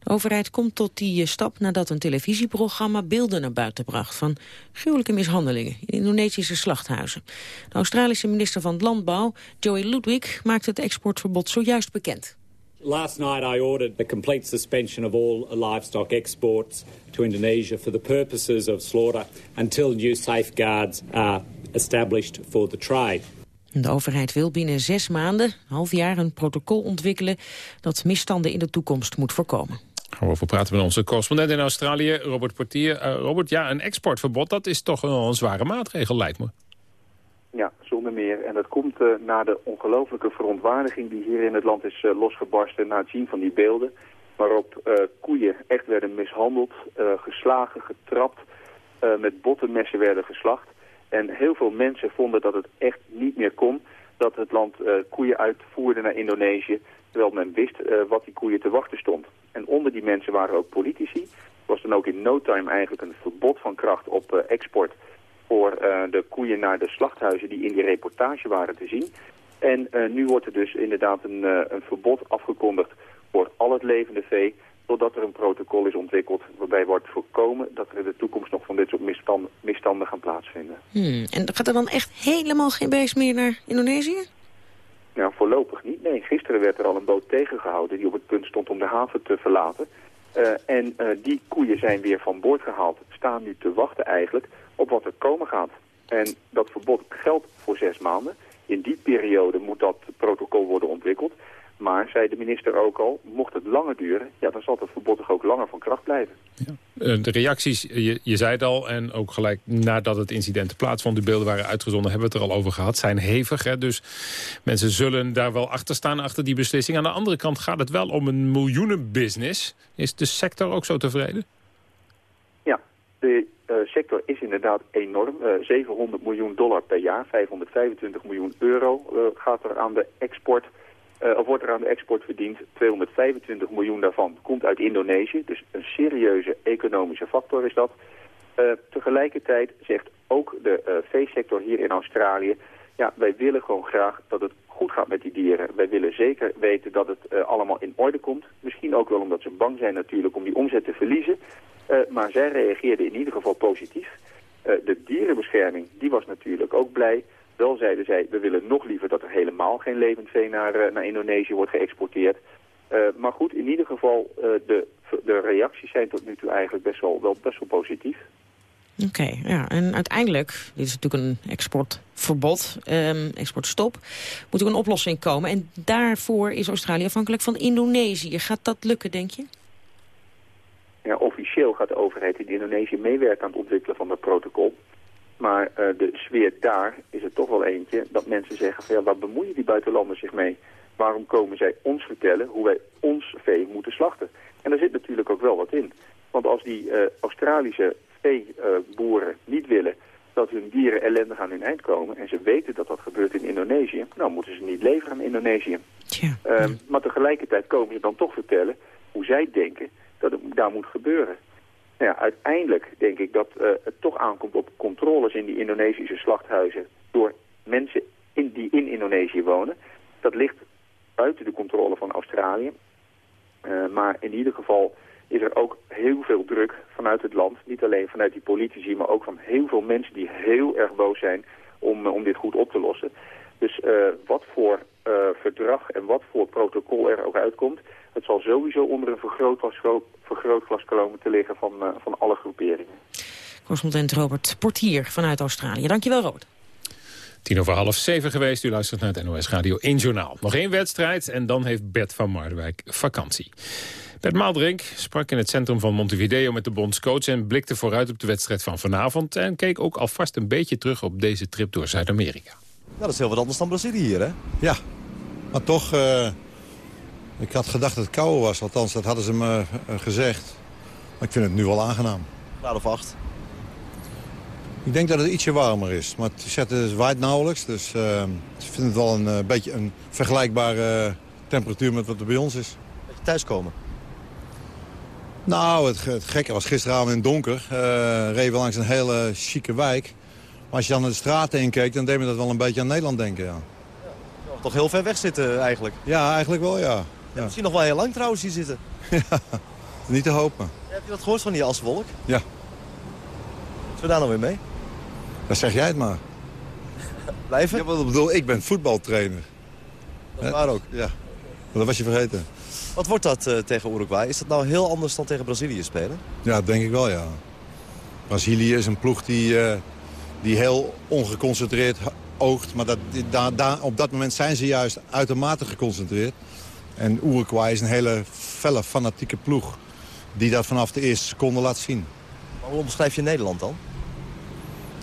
De overheid komt tot die stap nadat een televisieprogramma beelden naar buiten bracht van gruwelijke mishandelingen in Indonesische slachthuizen. De Australische minister van Landbouw, Joey Ludwig, maakt het exportverbod zojuist bekend. Last night I ordered the complete suspension of all livestock exports to Indonesia for the purposes of slaughter until new safeguards are established for the trade. De overheid wil binnen zes maanden, half jaar, een protocol ontwikkelen dat misstanden in de toekomst moet voorkomen. Gaan we over praten met onze correspondent in Australië, Robert Portier. Uh, Robert, ja, een exportverbod, dat is toch een, een zware maatregel, lijkt me. Meer. En dat komt uh, na de ongelofelijke verontwaardiging die hier in het land is uh, losgebarsten na het zien van die beelden. Waarop uh, koeien echt werden mishandeld, geslagen, getrapt, met bottenmessen werden geslacht. En heel veel mensen vonden dat het echt niet meer kon dat het land koeien uitvoerde naar Indonesië. Terwijl men wist wat die koeien te wachten stond. En onder die mensen waren ook politici. Er was dan ook in no time eigenlijk een verbod van kracht op export voor uh, de koeien naar de slachthuizen die in die reportage waren te zien. En uh, nu wordt er dus inderdaad een, uh, een verbod afgekondigd voor al het levende vee, totdat er een protocol is ontwikkeld waarbij wordt voorkomen dat er in de toekomst nog van dit soort misstanden, misstanden gaan plaatsvinden. Hmm. En gaat er dan echt helemaal geen beest meer naar Indonesië? Ja, voorlopig niet. Nee, gisteren werd er al een boot tegengehouden die op het punt stond om de haven te verlaten. Uh, en uh, die koeien zijn weer van boord gehaald, staan nu te wachten eigenlijk op wat er komen gaat. En dat verbod geldt voor zes maanden. In die periode moet dat protocol worden ontwikkeld. Maar, zei de minister ook al, mocht het langer duren... ja, dan zal het verbod toch ook langer van kracht blijven. Ja. De reacties, je, je zei het al, en ook gelijk nadat het incident plaatsvond... de beelden waren uitgezonden, hebben we het er al over gehad, zijn hevig. Hè? Dus mensen zullen daar wel achter staan, achter die beslissing. Aan de andere kant gaat het wel om een miljoenenbusiness. Is de sector ook zo tevreden? Ja, De sector is inderdaad enorm. Uh, 700 miljoen dollar per jaar, 525 miljoen euro uh, gaat er aan de export, of wordt er aan de export verdiend. 225 miljoen daarvan komt uit Indonesië, dus een serieuze economische factor is dat. tegelijkertijd zegt ook de veesector hier in Australië, ja, wij willen gewoon graag dat het goed gaat met die dieren. Wij willen zeker weten dat het allemaal in orde komt. Misschien ook wel omdat ze bang zijn natuurlijk om die omzet te verliezen. Uh, maar zij reageerden in ieder geval positief. Uh, de dierenbescherming, die was natuurlijk ook blij. Wel zeiden zij, we willen nog liever dat er helemaal geen levend vee naar, naar Indonesië wordt geëxporteerd. maar goed, in ieder geval, de, de reacties zijn tot nu toe eigenlijk best wel, wel, best wel positief. Oké, ja. En uiteindelijk, dit is natuurlijk een exportverbod, um, exportstop, moet er een oplossing komen. En daarvoor is Australië afhankelijk van Indonesië. Gaat dat lukken, denk je? Ja, officieel gaat de overheid in Indonesië meewerken aan het ontwikkelen van dat protocol. Maar uh, de sfeer daar is er toch wel eentje dat mensen zeggen van ja, waar bemoeien die buitenlanders zich mee? Waarom komen zij ons vertellen hoe wij ons vee moeten slachten? En daar zit natuurlijk ook wel wat in. Want als die uh, Australische veeboeren uh, niet willen dat hun dieren ellendig aan hun eind komen... en ze weten dat dat gebeurt in Indonesië... nou moeten ze niet leveren aan Indonesië. Ja. Um, maar tegelijkertijd komen ze dan toch vertellen hoe zij denken dat het daar moet gebeuren. Nou ja, uiteindelijk denk ik dat uh, het toch aankomt op controles in die Indonesische slachthuizen door mensen in, die in Indonesië wonen. Dat ligt buiten de controle van Australië. Uh, maar in ieder geval is er ook heel veel druk vanuit het land. Niet alleen vanuit die politici, maar ook van heel veel mensen die heel erg boos zijn om, om dit goed op te lossen. Dus uh, wat voor uh, verdrag en wat voor protocol er ook uitkomt... het zal sowieso onder een vergrootglas, vergrootglas komen te liggen van, uh, van alle groeperingen. Correspondent Robert Portier vanuit Australië. Dankjewel, Robert. Tien over half zeven geweest. U luistert naar het NOS Radio 1 Journaal. Nog één wedstrijd en dan heeft Bert van Marwijk vakantie. Bert Maaldrink sprak in het centrum van Montevideo met de bondscoach... en blikte vooruit op de wedstrijd van vanavond... en keek ook alvast een beetje terug op deze trip door Zuid-Amerika. Dat is heel wat anders dan Brazilië hier, hè? Ja, maar toch... Uh, ik had gedacht dat het kouder was, althans dat hadden ze me uh, gezegd. Maar ik vind het nu wel aangenaam. Graad of acht? Ik denk dat het ietsje warmer is, maar het waait nauwelijks. Dus uh, ik vind het wel een uh, beetje een vergelijkbare temperatuur met wat er bij ons is. Beetje thuiskomen? Nou, het, het, gekke was gisteravond in het donker. Uh, reden we langs een hele chique wijk. Maar als je dan de straat heen keek, dan deed me dat wel een beetje aan Nederland denken, ja. ja toch heel ver weg zitten eigenlijk? Ja, eigenlijk wel, ja. ja. Misschien nog wel heel lang trouwens hier zitten. ja, niet te hopen. Heb je dat gehoord van die aswolk? Ja. Zullen we daar nou weer mee? Dan zeg jij het maar. Blijven? Ja, wat bedoel, ik ben voetbaltrainer. Dat waar ook. Ja, dat was je vergeten. Wat wordt dat uh, tegen Uruguay? Is dat nou heel anders dan tegen Brazilië spelen? Ja, denk ik wel, ja. Brazilië is een ploeg die, uh, die heel ongeconcentreerd oogt. Maar dat, da, da, op dat moment zijn ze juist uitermate geconcentreerd. En Uruguay is een hele felle, fanatieke ploeg. Die dat vanaf de eerste seconde laat zien. Maar hoe omschrijf je Nederland dan?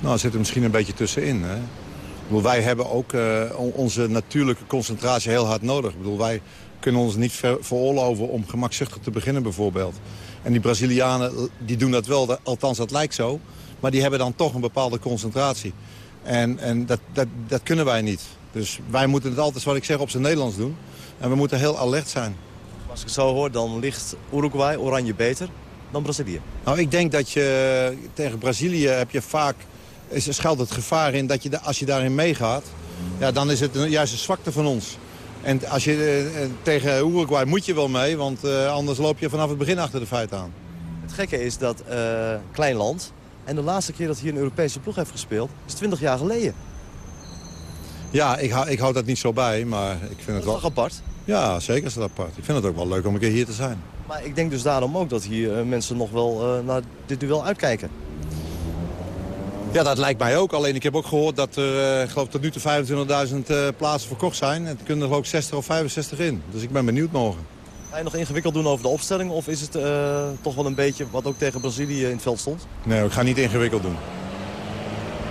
Nou, zit er misschien een beetje tussenin. Hè? Ik bedoel, wij hebben ook uh, onze natuurlijke concentratie heel hard nodig. Ik bedoel, wij kunnen ons niet ver veroorloven om gemakzuchtig te beginnen bijvoorbeeld. En die Brazilianen die doen dat wel, althans dat lijkt zo. Maar die hebben dan toch een bepaalde concentratie. En, en dat, dat, dat kunnen wij niet. Dus wij moeten het altijd, wat ik zeg, op zijn Nederlands doen. En we moeten heel alert zijn. Als ik het zo hoor, dan ligt Uruguay, Oranje, beter dan Brazilië. Nou, ik denk dat je tegen Brazilië heb je vaak... Is, schuilt het gevaar in dat je, als je daarin meegaat... Ja, dan is het juist een zwakte van ons. En als je, uh, tegen Uruguay moet je wel mee, want uh, anders loop je vanaf het begin achter de feiten aan. Het gekke is dat klein land, en de laatste keer dat hier een Europese ploeg heeft gespeeld, is 20 jaar geleden. Ja, ik, hou, ik hou dat niet zo bij, maar ik vind het wel... toch apart? Ja, zeker is het apart. Ik vind het ook wel leuk om een keer hier te zijn. Maar ik denk dus daarom ook dat hier mensen nog wel naar dit duel uitkijken. Ja, dat lijkt mij ook. Alleen ik heb ook gehoord dat er uh, geloof tot nu toe 25.000 uh, plaatsen verkocht zijn. En er kunnen er ook 60 of 65 in. Dus ik ben benieuwd morgen. Ga je nog ingewikkeld doen over de opstelling? Of is het uh, toch wel een beetje wat ook tegen Brazilië in het veld stond? Nee, ik ga niet ingewikkeld doen.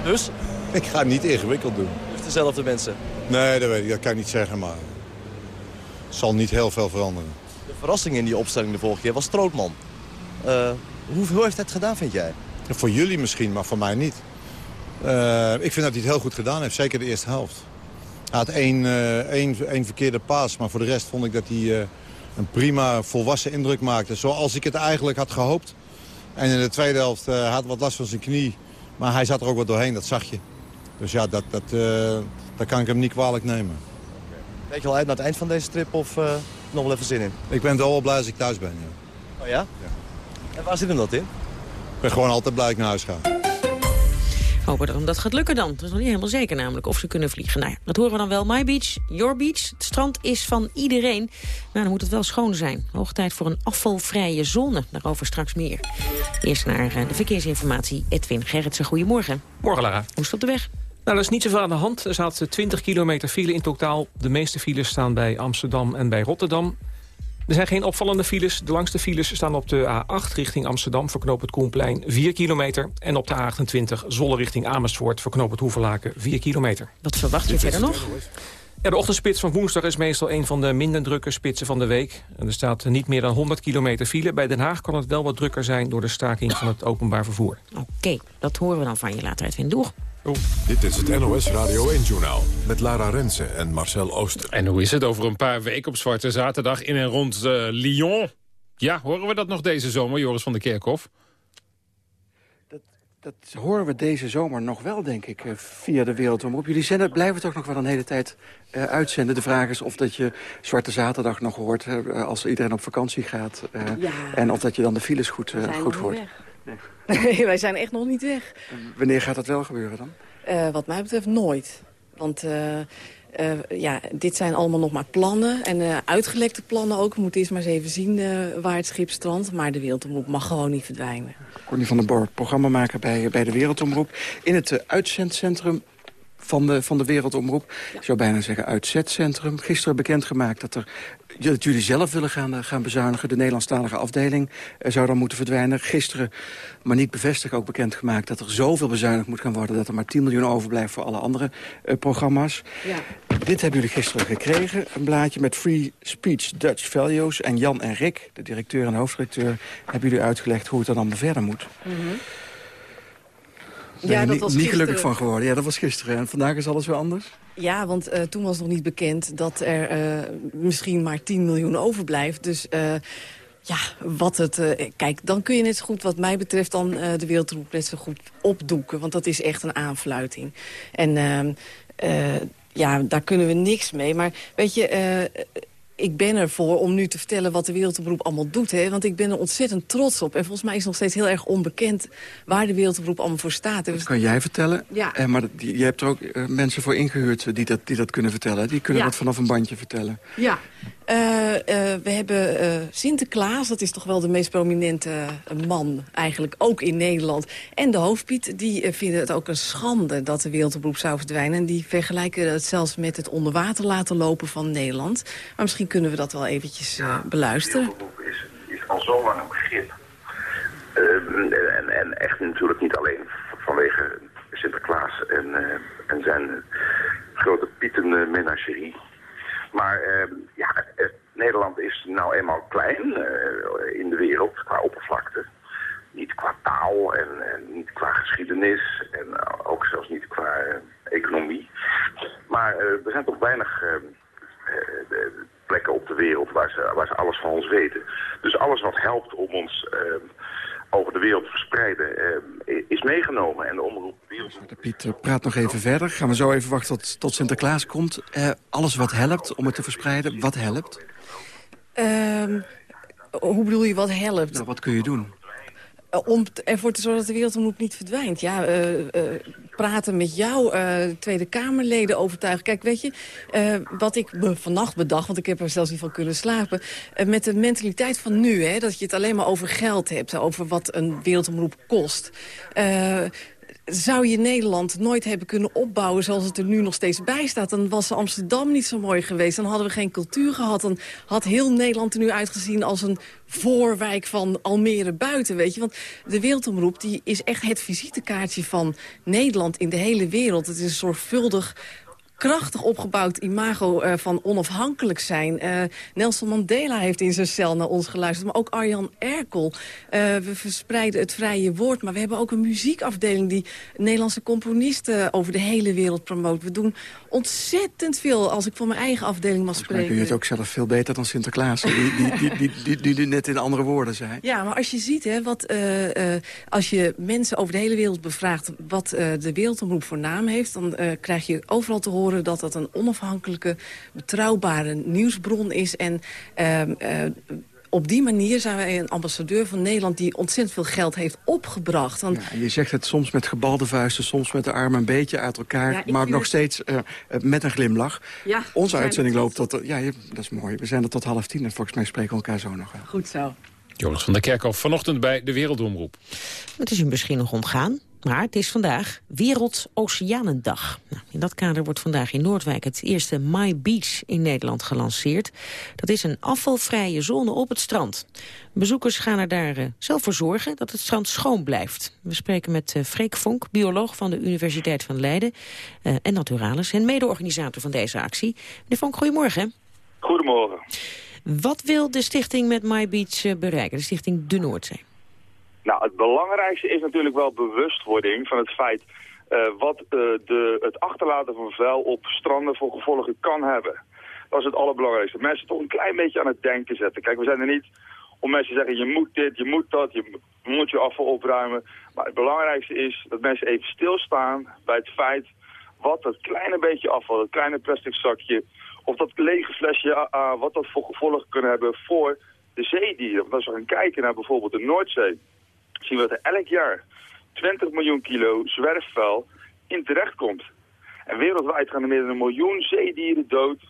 Dus? Ik ga niet ingewikkeld doen. Dus dezelfde mensen? Nee, dat weet ik. Dat kan ik niet zeggen, maar het zal niet heel veel veranderen. De verrassing in die opstelling de vorige keer was Strootman. hoe, hoe heeft hij het gedaan, vind jij? Voor jullie misschien, maar voor mij niet. Uh, ik vind dat hij het heel goed gedaan heeft, zeker de eerste helft. Hij had één, uh, één, één verkeerde paas, maar voor de rest vond ik dat hij uh, een prima volwassen indruk maakte. Zoals ik het eigenlijk had gehoopt. En in de tweede helft had hij wat last van zijn knie. Maar hij zat er ook wat doorheen, dat zag je. Dus ja, dat, dat, dat kan ik hem niet kwalijk nemen. Weet je al uit naar het eind van deze trip of nog wel even zin in? Ik ben wel blij als ik thuis ben, ja. Oh ja? ja. En waar zit hem dat in? Ik ben gewoon altijd blij dat ik naar huis ga. Hopen dat dat gaat lukken dan. Dat is nog niet helemaal zeker namelijk of ze kunnen vliegen. Nou ja, dat horen we dan wel. My Beach, Your Beach. Het strand is van iedereen. Maar dan moet het wel schoon zijn. Hoog tijd voor een afvalvrije zone. Daarover straks meer. Eerst naar eh, de verkeersinformatie. Edwin Gerritsen, goedemorgen. Morgen, Lara. Hoe is het op de weg? Nou, er is niet zoveel aan de hand. Er zaten 20 kilometer file in totaal. De meeste files staan bij Amsterdam en bij Rotterdam. Er zijn geen opvallende files. De langste files staan op de A8 richting Amsterdam... voor knoop het Koenplein 4 kilometer. En op de A28 Zolle richting Amersfoort... voor knoop het Hoevelaken 4 kilometer. Wat verwacht je verder nog? Ja, de ochtendspits van woensdag is meestal een van de minder drukke spitsen van de week. er staat niet meer dan 100 kilometer file. Bij Den Haag kan het wel wat drukker zijn door de staking van het openbaar vervoer. Oké, dat horen we dan van je later, Edwin. Doeg. Dit is het NOS Radio 1-journaal met Lara Rensen en Marcel Ooster. En hoe is het over een paar weken op Zwarte Zaterdag in en rond uh, Lyon? Ja, horen we dat nog deze zomer, Joris van der Kerkhof? Dat, dat horen we deze zomer nog wel, denk ik, uh, via de Wereldomroep. Jullie zenden, blijven toch nog wel een hele tijd uh, uitzenden. De vraag is of dat je Zwarte Zaterdag nog hoort als iedereen op vakantie gaat. Ja. En of dat je dan de files goed, goed hoort. Nee, wij zijn echt nog niet weg. wanneer gaat dat wel gebeuren dan? Uh, wat mij betreft nooit. Want uh, uh, ja, dit zijn allemaal nog maar plannen. En uitgelekte plannen ook. We moeten eerst maar eens even zien waar het schip strandt. Maar de Wereldomroep mag gewoon niet verdwijnen. Connie van der Borg, programmamaker bij, bij de Wereldomroep. In het uitzendcentrum van de, van de Wereldomroep. Ik zou bijna zeggen uitzetcentrum. Gisteren bekendgemaakt dat er dat jullie zelf willen gaan, eh, gaan bezuinigen. De Nederlandstalige afdeling uh, zou dan moeten verdwijnen. Gisteren, maar niet bevestigd, ook bekendgemaakt... dat er zoveel bezuinigd moet gaan worden... dat er maar 10 miljoen overblijft voor alle andere uh, programma's. Ja. Dit hebben jullie gisteren gekregen. Een blaadje met Free Speech Dutch Values. En Jan en Rick, de directeur en hoofdredacteur... hebben jullie uitgelegd hoe het dan allemaal verder moet. Mm -hmm. Ja, dat was niet gelukkig van geworden. Ja, dat was gisteren. En vandaag is alles weer anders? Ja, want uh, toen was nog niet bekend dat er uh, misschien maar 10 miljoen overblijft. Dus uh, ja, wat het... kijk, dan kun je net zo goed, wat mij betreft, dan de Wereldroep net zo goed opdoeken. Want dat is echt een aanfluiting. En ehm, ja, daar kunnen we niks mee. Maar weet je ik ben ervoor om nu te vertellen wat de Wereldomroep allemaal doet. Hè? Want ik ben er ontzettend trots op. En volgens mij is het nog steeds heel erg onbekend waar de Wereldomroep allemaal voor staat. Dat kan jij vertellen. Ja. Eh, maar je hebt er ook uh, mensen voor ingehuurd die dat, die dat kunnen vertellen. Die kunnen dat vanaf een bandje vertellen. Ja. Uh, we hebben Sinterklaas, dat is toch wel de meest prominente man eigenlijk, ook in Nederland. En de hoofdpiet, die vinden het ook een schande dat de Wereldomroep zou verdwijnen. En die vergelijken het zelfs met het onder water laten lopen van Nederland. Maar misschien kunnen we dat wel eventjes beluisteren. Is, is al zo lang een begrip. En, en, echt natuurlijk niet alleen vanwege Sinterklaas en, en zijn grote pietenmenagerie. Maar ehm, ja, Nederland is nou eenmaal klein in de wereld qua oppervlakte. Niet qua taal en, en niet qua geschiedenis en ook zelfs niet qua economie. Maar er zijn toch weinig ehm, plekken op de wereld waar ze, alles van ons weten. Dus alles wat helpt om ons uh, over de wereld verspreiden uh, is meegenomen. En de omroep wereld... Piet, uh, praat nog even verder. Gaan we zo even wachten tot, tot Sinterklaas komt. Eh, alles wat helpt om het te verspreiden, wat helpt? Ehm, hoe bedoel je wat helpt? Nou, wat kun je doen? Eh, om ervoor te zorgen dat de wereldomroep niet verdwijnt. Ja, uh, uh, praten met jou, Tweede Kamerleden overtuigen. Kijk, weet je, wat ik vannacht bedacht... want ik heb er zelfs niet van kunnen slapen... met de mentaliteit van nu, hè, dat je het alleen maar over geld hebt... over wat een wereldomroep kost zou je Nederland nooit hebben kunnen opbouwen zoals het er nu nog steeds bij staat. Dan was Amsterdam niet zo mooi geweest. Dan hadden we geen cultuur gehad. Dan had heel Nederland er nu uitgezien als een voorwijk van Almere buiten, weet je. Want de Wereldomroep die is echt het visitekaartje van Nederland in de hele wereld. Het is zorgvuldig krachtig opgebouwd imago uh, van onafhankelijk zijn. Uh, Nelson Mandela heeft in zijn cel naar ons geluisterd. Maar ook Arjan Erkel. Uh, we verspreiden het vrije woord. Maar we hebben ook een muziekafdeling... die Nederlandse componisten over de hele wereld promoot. We doen ontzettend veel, als ik voor mijn eigen afdeling mag spreken. kun je het ook zelf veel beter dan Sinterklaas. die, die, die, die, net in andere woorden zei. Ja, maar als je ziet, hè, wat, als je mensen over de hele wereld bevraagt... wat de Wereldomroep voor naam heeft... dan krijg je overal te horen dat dat een onafhankelijke, betrouwbare nieuwsbron is. En uh, uh, op die manier zijn wij een ambassadeur van Nederland... die ontzettend veel geld heeft opgebracht. Want... Ja, je zegt het soms met gebalde vuisten, soms met de armen een beetje uit elkaar... Ja, maar nog steeds uh, met een glimlach. Ja, Onze uitzending loopt tot... Ja, dat is mooi. We zijn er tot half tien en volgens mij spreken we elkaar zo nog. Goed zo. Joris van der Kerkhof, vanochtend bij de Wereldomroep. Het is u misschien nog ontgaan, maar het is vandaag Wereldoceanendag. Nou, in dat kader wordt vandaag in Noordwijk het eerste My Beach in Nederland gelanceerd. Dat is een afvalvrije zone op het strand. Bezoekers gaan er daar uh, zelf voor zorgen dat het strand schoon blijft. We spreken met uh, Freek Vonk, bioloog van de Universiteit van Leiden uh, en Naturalis... en mede-organisator van deze actie. Meneer Vonk, goedemorgen. Goedemorgen. Wat wil de stichting met My Beach bereiken, de stichting De Noordzee? Nou, het belangrijkste is natuurlijk wel bewustwording van het feit... Uh, wat uh, de, het achterlaten van vuil op stranden voor gevolgen kan hebben. Dat is het allerbelangrijkste. Mensen toch een klein beetje aan het denken zetten. Kijk, we zijn er niet om mensen te zeggen, je moet dit, je moet dat, je moet je afval opruimen. Maar het belangrijkste is dat mensen even stilstaan bij het feit... wat dat kleine beetje afval, dat kleine plastic zakje... of dat lege flesje, uh, wat dat voor gevolgen kunnen hebben voor de zeedieren. Want als we gaan kijken naar bijvoorbeeld de Noordzee zien we dat er elk jaar 20 miljoen kilo zwerfvuil in terecht komt. En wereldwijd gaan er meer dan een miljoen zeedieren dood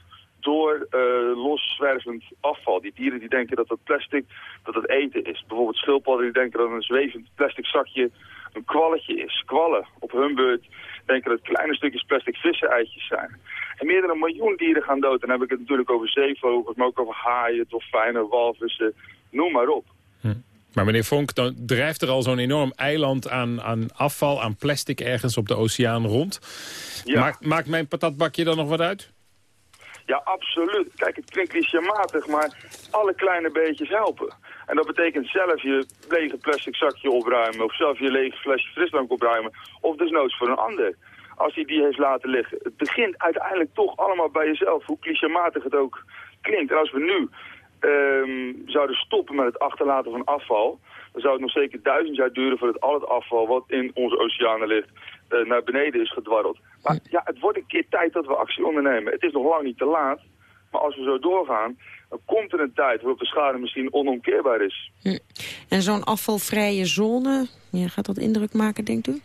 door uh, loszwervend afval. Die dieren die denken dat het plastic, dat het eten is. Bijvoorbeeld schildpadden die denken dat een zwevend plastic zakje een kwalletje is. Kwallen op hun beurt denken dat kleine stukjes plastic visseneitjes zijn. En meer dan een miljoen dieren gaan dood. En dan heb ik het natuurlijk over zeevogels, maar ook over haaien, dolfijnen, walvissen, noem maar op. Maar meneer Vonk, dan drijft er al zo'n enorm eiland aan, aan afval, aan plastic ergens op de oceaan rond. Ja. Maakt, maakt mijn patatbakje dan nog wat uit? Ja, absoluut. Kijk, het klinkt clichématig, maar alle kleine beetjes helpen. En dat betekent zelf je lege plastic zakje opruimen... of zelf je lege flesje frisdrank opruimen... of desnoods voor een ander. Als hij die heeft laten liggen. Het begint uiteindelijk toch allemaal bij jezelf, hoe clichématig het ook klinkt. En als we nu um, zouden stoppen met het achterlaten van afval... dan zou het nog zeker duizend jaar duren voordat al het afval wat in onze oceanen ligt... Uh, naar beneden is gedwarreld. Maar ja, het wordt een keer tijd dat we actie ondernemen. Het is nog lang niet te laat, maar als we zo doorgaan... dan komt er een tijd waarop de schade misschien onomkeerbaar is. Hm. En zo'n afvalvrije zone, ja, gaat dat indruk maken, denkt u?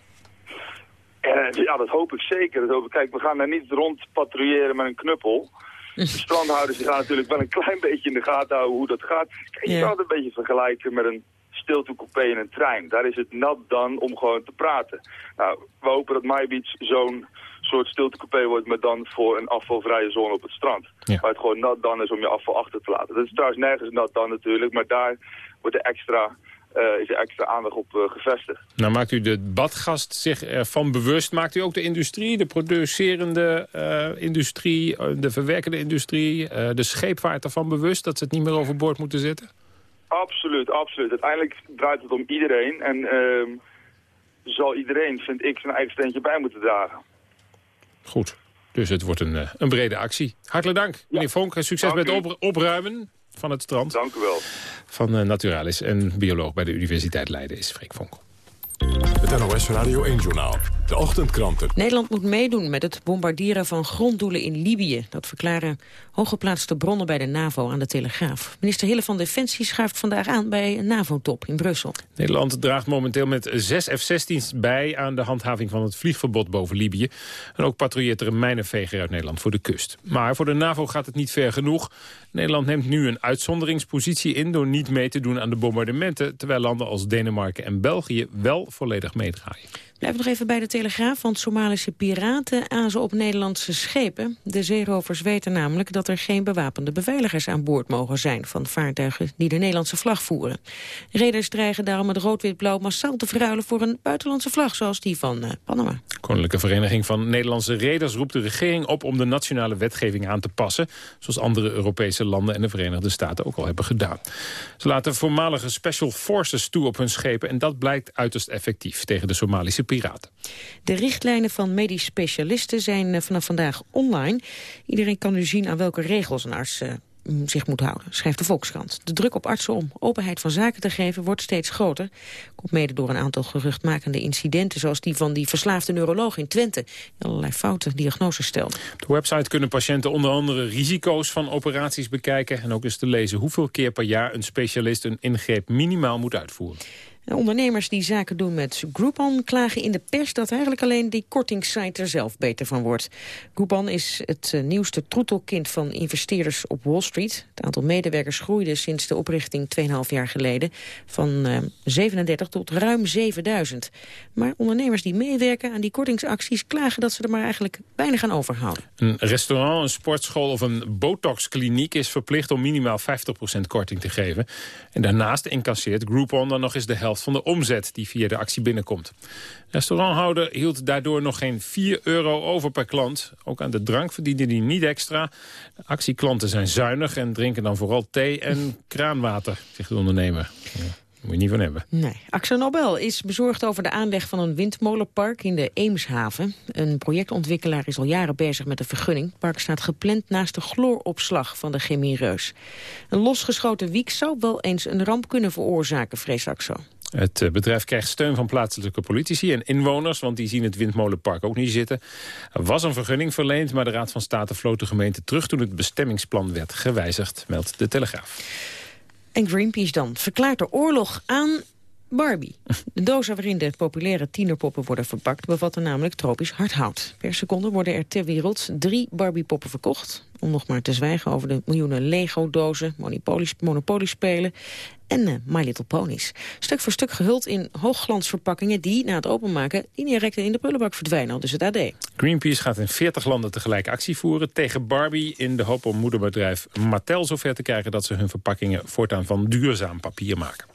Uh, ja, dat hoop ik zeker. Dat hoop ik. Kijk, we gaan daar niet rond patrouilleren met een knuppel... De strandhouders die gaan natuurlijk wel een klein beetje in de gaten houden hoe dat gaat. Kijk, je kan het een beetje vergelijken met een stiltecoupé in een trein. Daar is het nat dan om gewoon te praten. Nou, we hopen dat MyBeach zo'n soort stiltecoupé wordt, maar dan voor een afvalvrije zone op het strand. Waar het gewoon nat dan is om je afval achter te laten. Dat is trouwens nergens nat dan natuurlijk, maar daar wordt er extra uh, is er extra aandacht op uh, gevestigd. Nou maakt u de badgast zich ervan bewust. Maakt u ook de industrie, de producerende uh, industrie, de verwerkende industrie, de scheepvaart ervan bewust dat ze het niet meer overboord moeten zetten? Absoluut, absoluut. Uiteindelijk draait het om iedereen. En ehm, zal iedereen, vind ik, zijn eigen steentje bij moeten dragen. Goed. Dus het wordt een, een brede actie. Hartelijk dank, meneer Vonk. Succes met het op opruimen van het strand. Dank u wel. Van uh, Naturalis en bioloog bij de Universiteit Leiden is Freek Vonk. Het NOS Radio 1-journaal. De ochtendkranten. Nederland moet meedoen met het bombarderen van gronddoelen in Libië. Dat verklaren hooggeplaatste bronnen bij de NAVO aan de Telegraaf. Minister Hille van Defensie schuift vandaag aan bij een NAVO-top in Brussel. Nederland draagt momenteel met zes F-16's bij aan de handhaving van het vliegverbod boven Libië. En ook patrouilleert er een mijnenveger uit Nederland voor de kust. Maar voor de NAVO gaat het niet ver genoeg. Nederland neemt nu een uitzonderingspositie in door niet mee te doen aan de bombardementen, terwijl landen als Denemarken en België wel volledig meedraaien. Blijf nog even bij de Telegraaf, want Somalische piraten azen op Nederlandse schepen. De zeerovers weten namelijk dat er geen bewapende beveiligers aan boord mogen zijn van vaartuigen die de Nederlandse vlag voeren. Reders dreigen daarom het rood-wit-blauw massaal te verruilen voor een buitenlandse vlag zoals die van uh, Panama. Koninklijke Vereniging van Nederlandse Reders roept de regering op om de nationale wetgeving aan te passen, zoals andere Europese landen en de Verenigde Staten ook al hebben gedaan. Ze laten voormalige special forces toe op hun schepen en dat blijkt uiterst effectief tegen de Somalische piraten. De richtlijnen van medisch specialisten zijn eh, vanaf vandaag online. Iedereen kan nu zien aan welke regels een arts uh, zich moet houden, schrijft de Volkskrant. De druk op artsen om openheid van zaken te geven wordt steeds groter. Komt mede door een aantal geruchtmakende incidenten... zoals die van die verslaafde neuroloog in Twente... die allerlei foute diagnoses stelde. Op de website kunnen patiënten onder andere risico's van operaties bekijken... en ook eens te lezen hoeveel keer per jaar een specialist een ingreep minimaal moet uitvoeren. Ondernemers die zaken doen met Groupon klagen in de pers dat eigenlijk alleen die kortingssite er zelf beter van wordt. Groupon is het eh, nieuwste troetelkind van investeerders op Wall Street. Het aantal medewerkers groeide sinds de oprichting 2,5 jaar geleden van 37 eh, tot ruim 7000. Maar ondernemers die meewerken aan die kortingsacties klagen dat ze er maar eigenlijk weinig aan overhouden. Een restaurant, een sportschool of een botoxkliniek is verplicht om minimaal 50% korting te geven. En daarnaast incasseert Groupon dan nog eens de helft van de omzet die via de actie binnenkomt. Restauranthouder hield daardoor nog geen 4 euro over per klant. Ook aan de drank verdiende hij niet extra. Actieklanten zijn zuinig en drinken dan vooral thee en kraanwater, zegt de ondernemer. Moet je niet van hebben. Nee. Axel Nobel is bezorgd over de aanleg van een windmolenpark in de Eemshaven. Een projectontwikkelaar is al jaren bezig met de vergunning. Het park staat gepland naast de chlooropslag van de chemiereus. Een losgeschoten wiek zou wel eens een ramp kunnen veroorzaken, vreest Axel. Het eh, bedrijf krijgt steun van plaatselijke politici en inwoners... want die zien het windmolenpark ook niet zitten. Er was een vergunning verleend, maar de Raad van State floot de gemeente terug... toen het bestemmingsplan werd gewijzigd, meldt de Telegraaf. En Greenpeace dan verklaart de oorlog aan Barbie. De dozen waarin de populaire tienerpoppen worden verpakt... bevatten namelijk tropisch hardhout. Per seconde worden er ter wereld drie Barbie-poppen verkocht. Om nog maar te zwijgen over de miljoenen Lego-dozen... Monopoly-spelen en uh, My Little Ponies. Stuk voor stuk gehuld in hoogglansverpakkingen... die na het openmaken direct in de prullenbak verdwijnen, dus het AD. Greenpeace gaat in 40 landen tegelijk actie voeren tegen Barbie... in de hoop om moederbedrijf Mattel zover te krijgen... dat ze hun verpakkingen voortaan van duurzaam papier maken.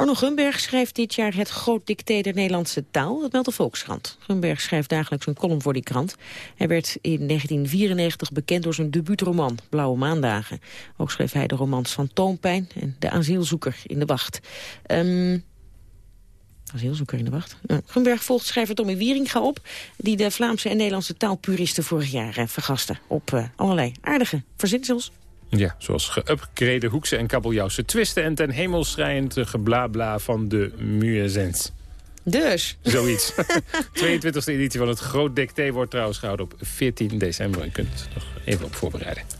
Arno Gunberg schrijft dit jaar het groot dicté der Nederlandse taal. Dat meldt de Volkskrant. Gunberg schrijft dagelijks een column voor die krant. Hij werd in 1994 bekend door zijn debuutroman Blauwe Maandagen. Ook schreef hij de romans van Toompijn en De asielzoeker in de wacht. Um, in de wacht. Gunberg volgt schrijver Tommy Wieringa op... die de Vlaamse en Nederlandse taalpuristen vorig jaar uh, vergasten... op uh, allerlei aardige verzinsels ja, zoals geupgrade hoekse en kabeljauwse twisten... en ten hemel schrijend geblabla van de muezens. Dus. Zoiets. 22e editie van het Groot Dicté wordt trouwens gehouden op 14 december. Je kunt het nog even op voorbereiden.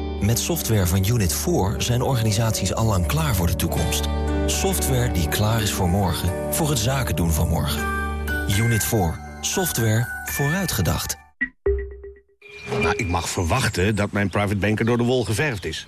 Met software van Unit 4 zijn organisaties allang klaar voor de toekomst. Software die klaar is voor morgen, voor het zaken doen van morgen. Unit 4. Software vooruitgedacht. Nou, ik mag verwachten dat mijn private banker door de wol geverfd is.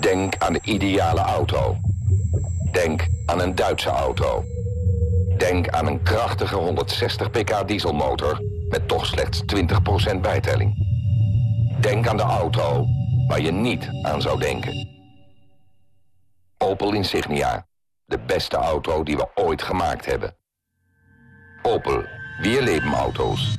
Denk aan de ideale auto. Denk aan een Duitse auto. Denk aan een krachtige 160 pk dieselmotor met toch slechts 20% bijtelling. Denk aan de auto waar je niet aan zou denken. Opel Insignia. De beste auto die we ooit gemaakt hebben. Opel. Weer leven auto's.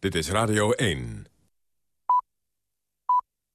Dit is Radio 1.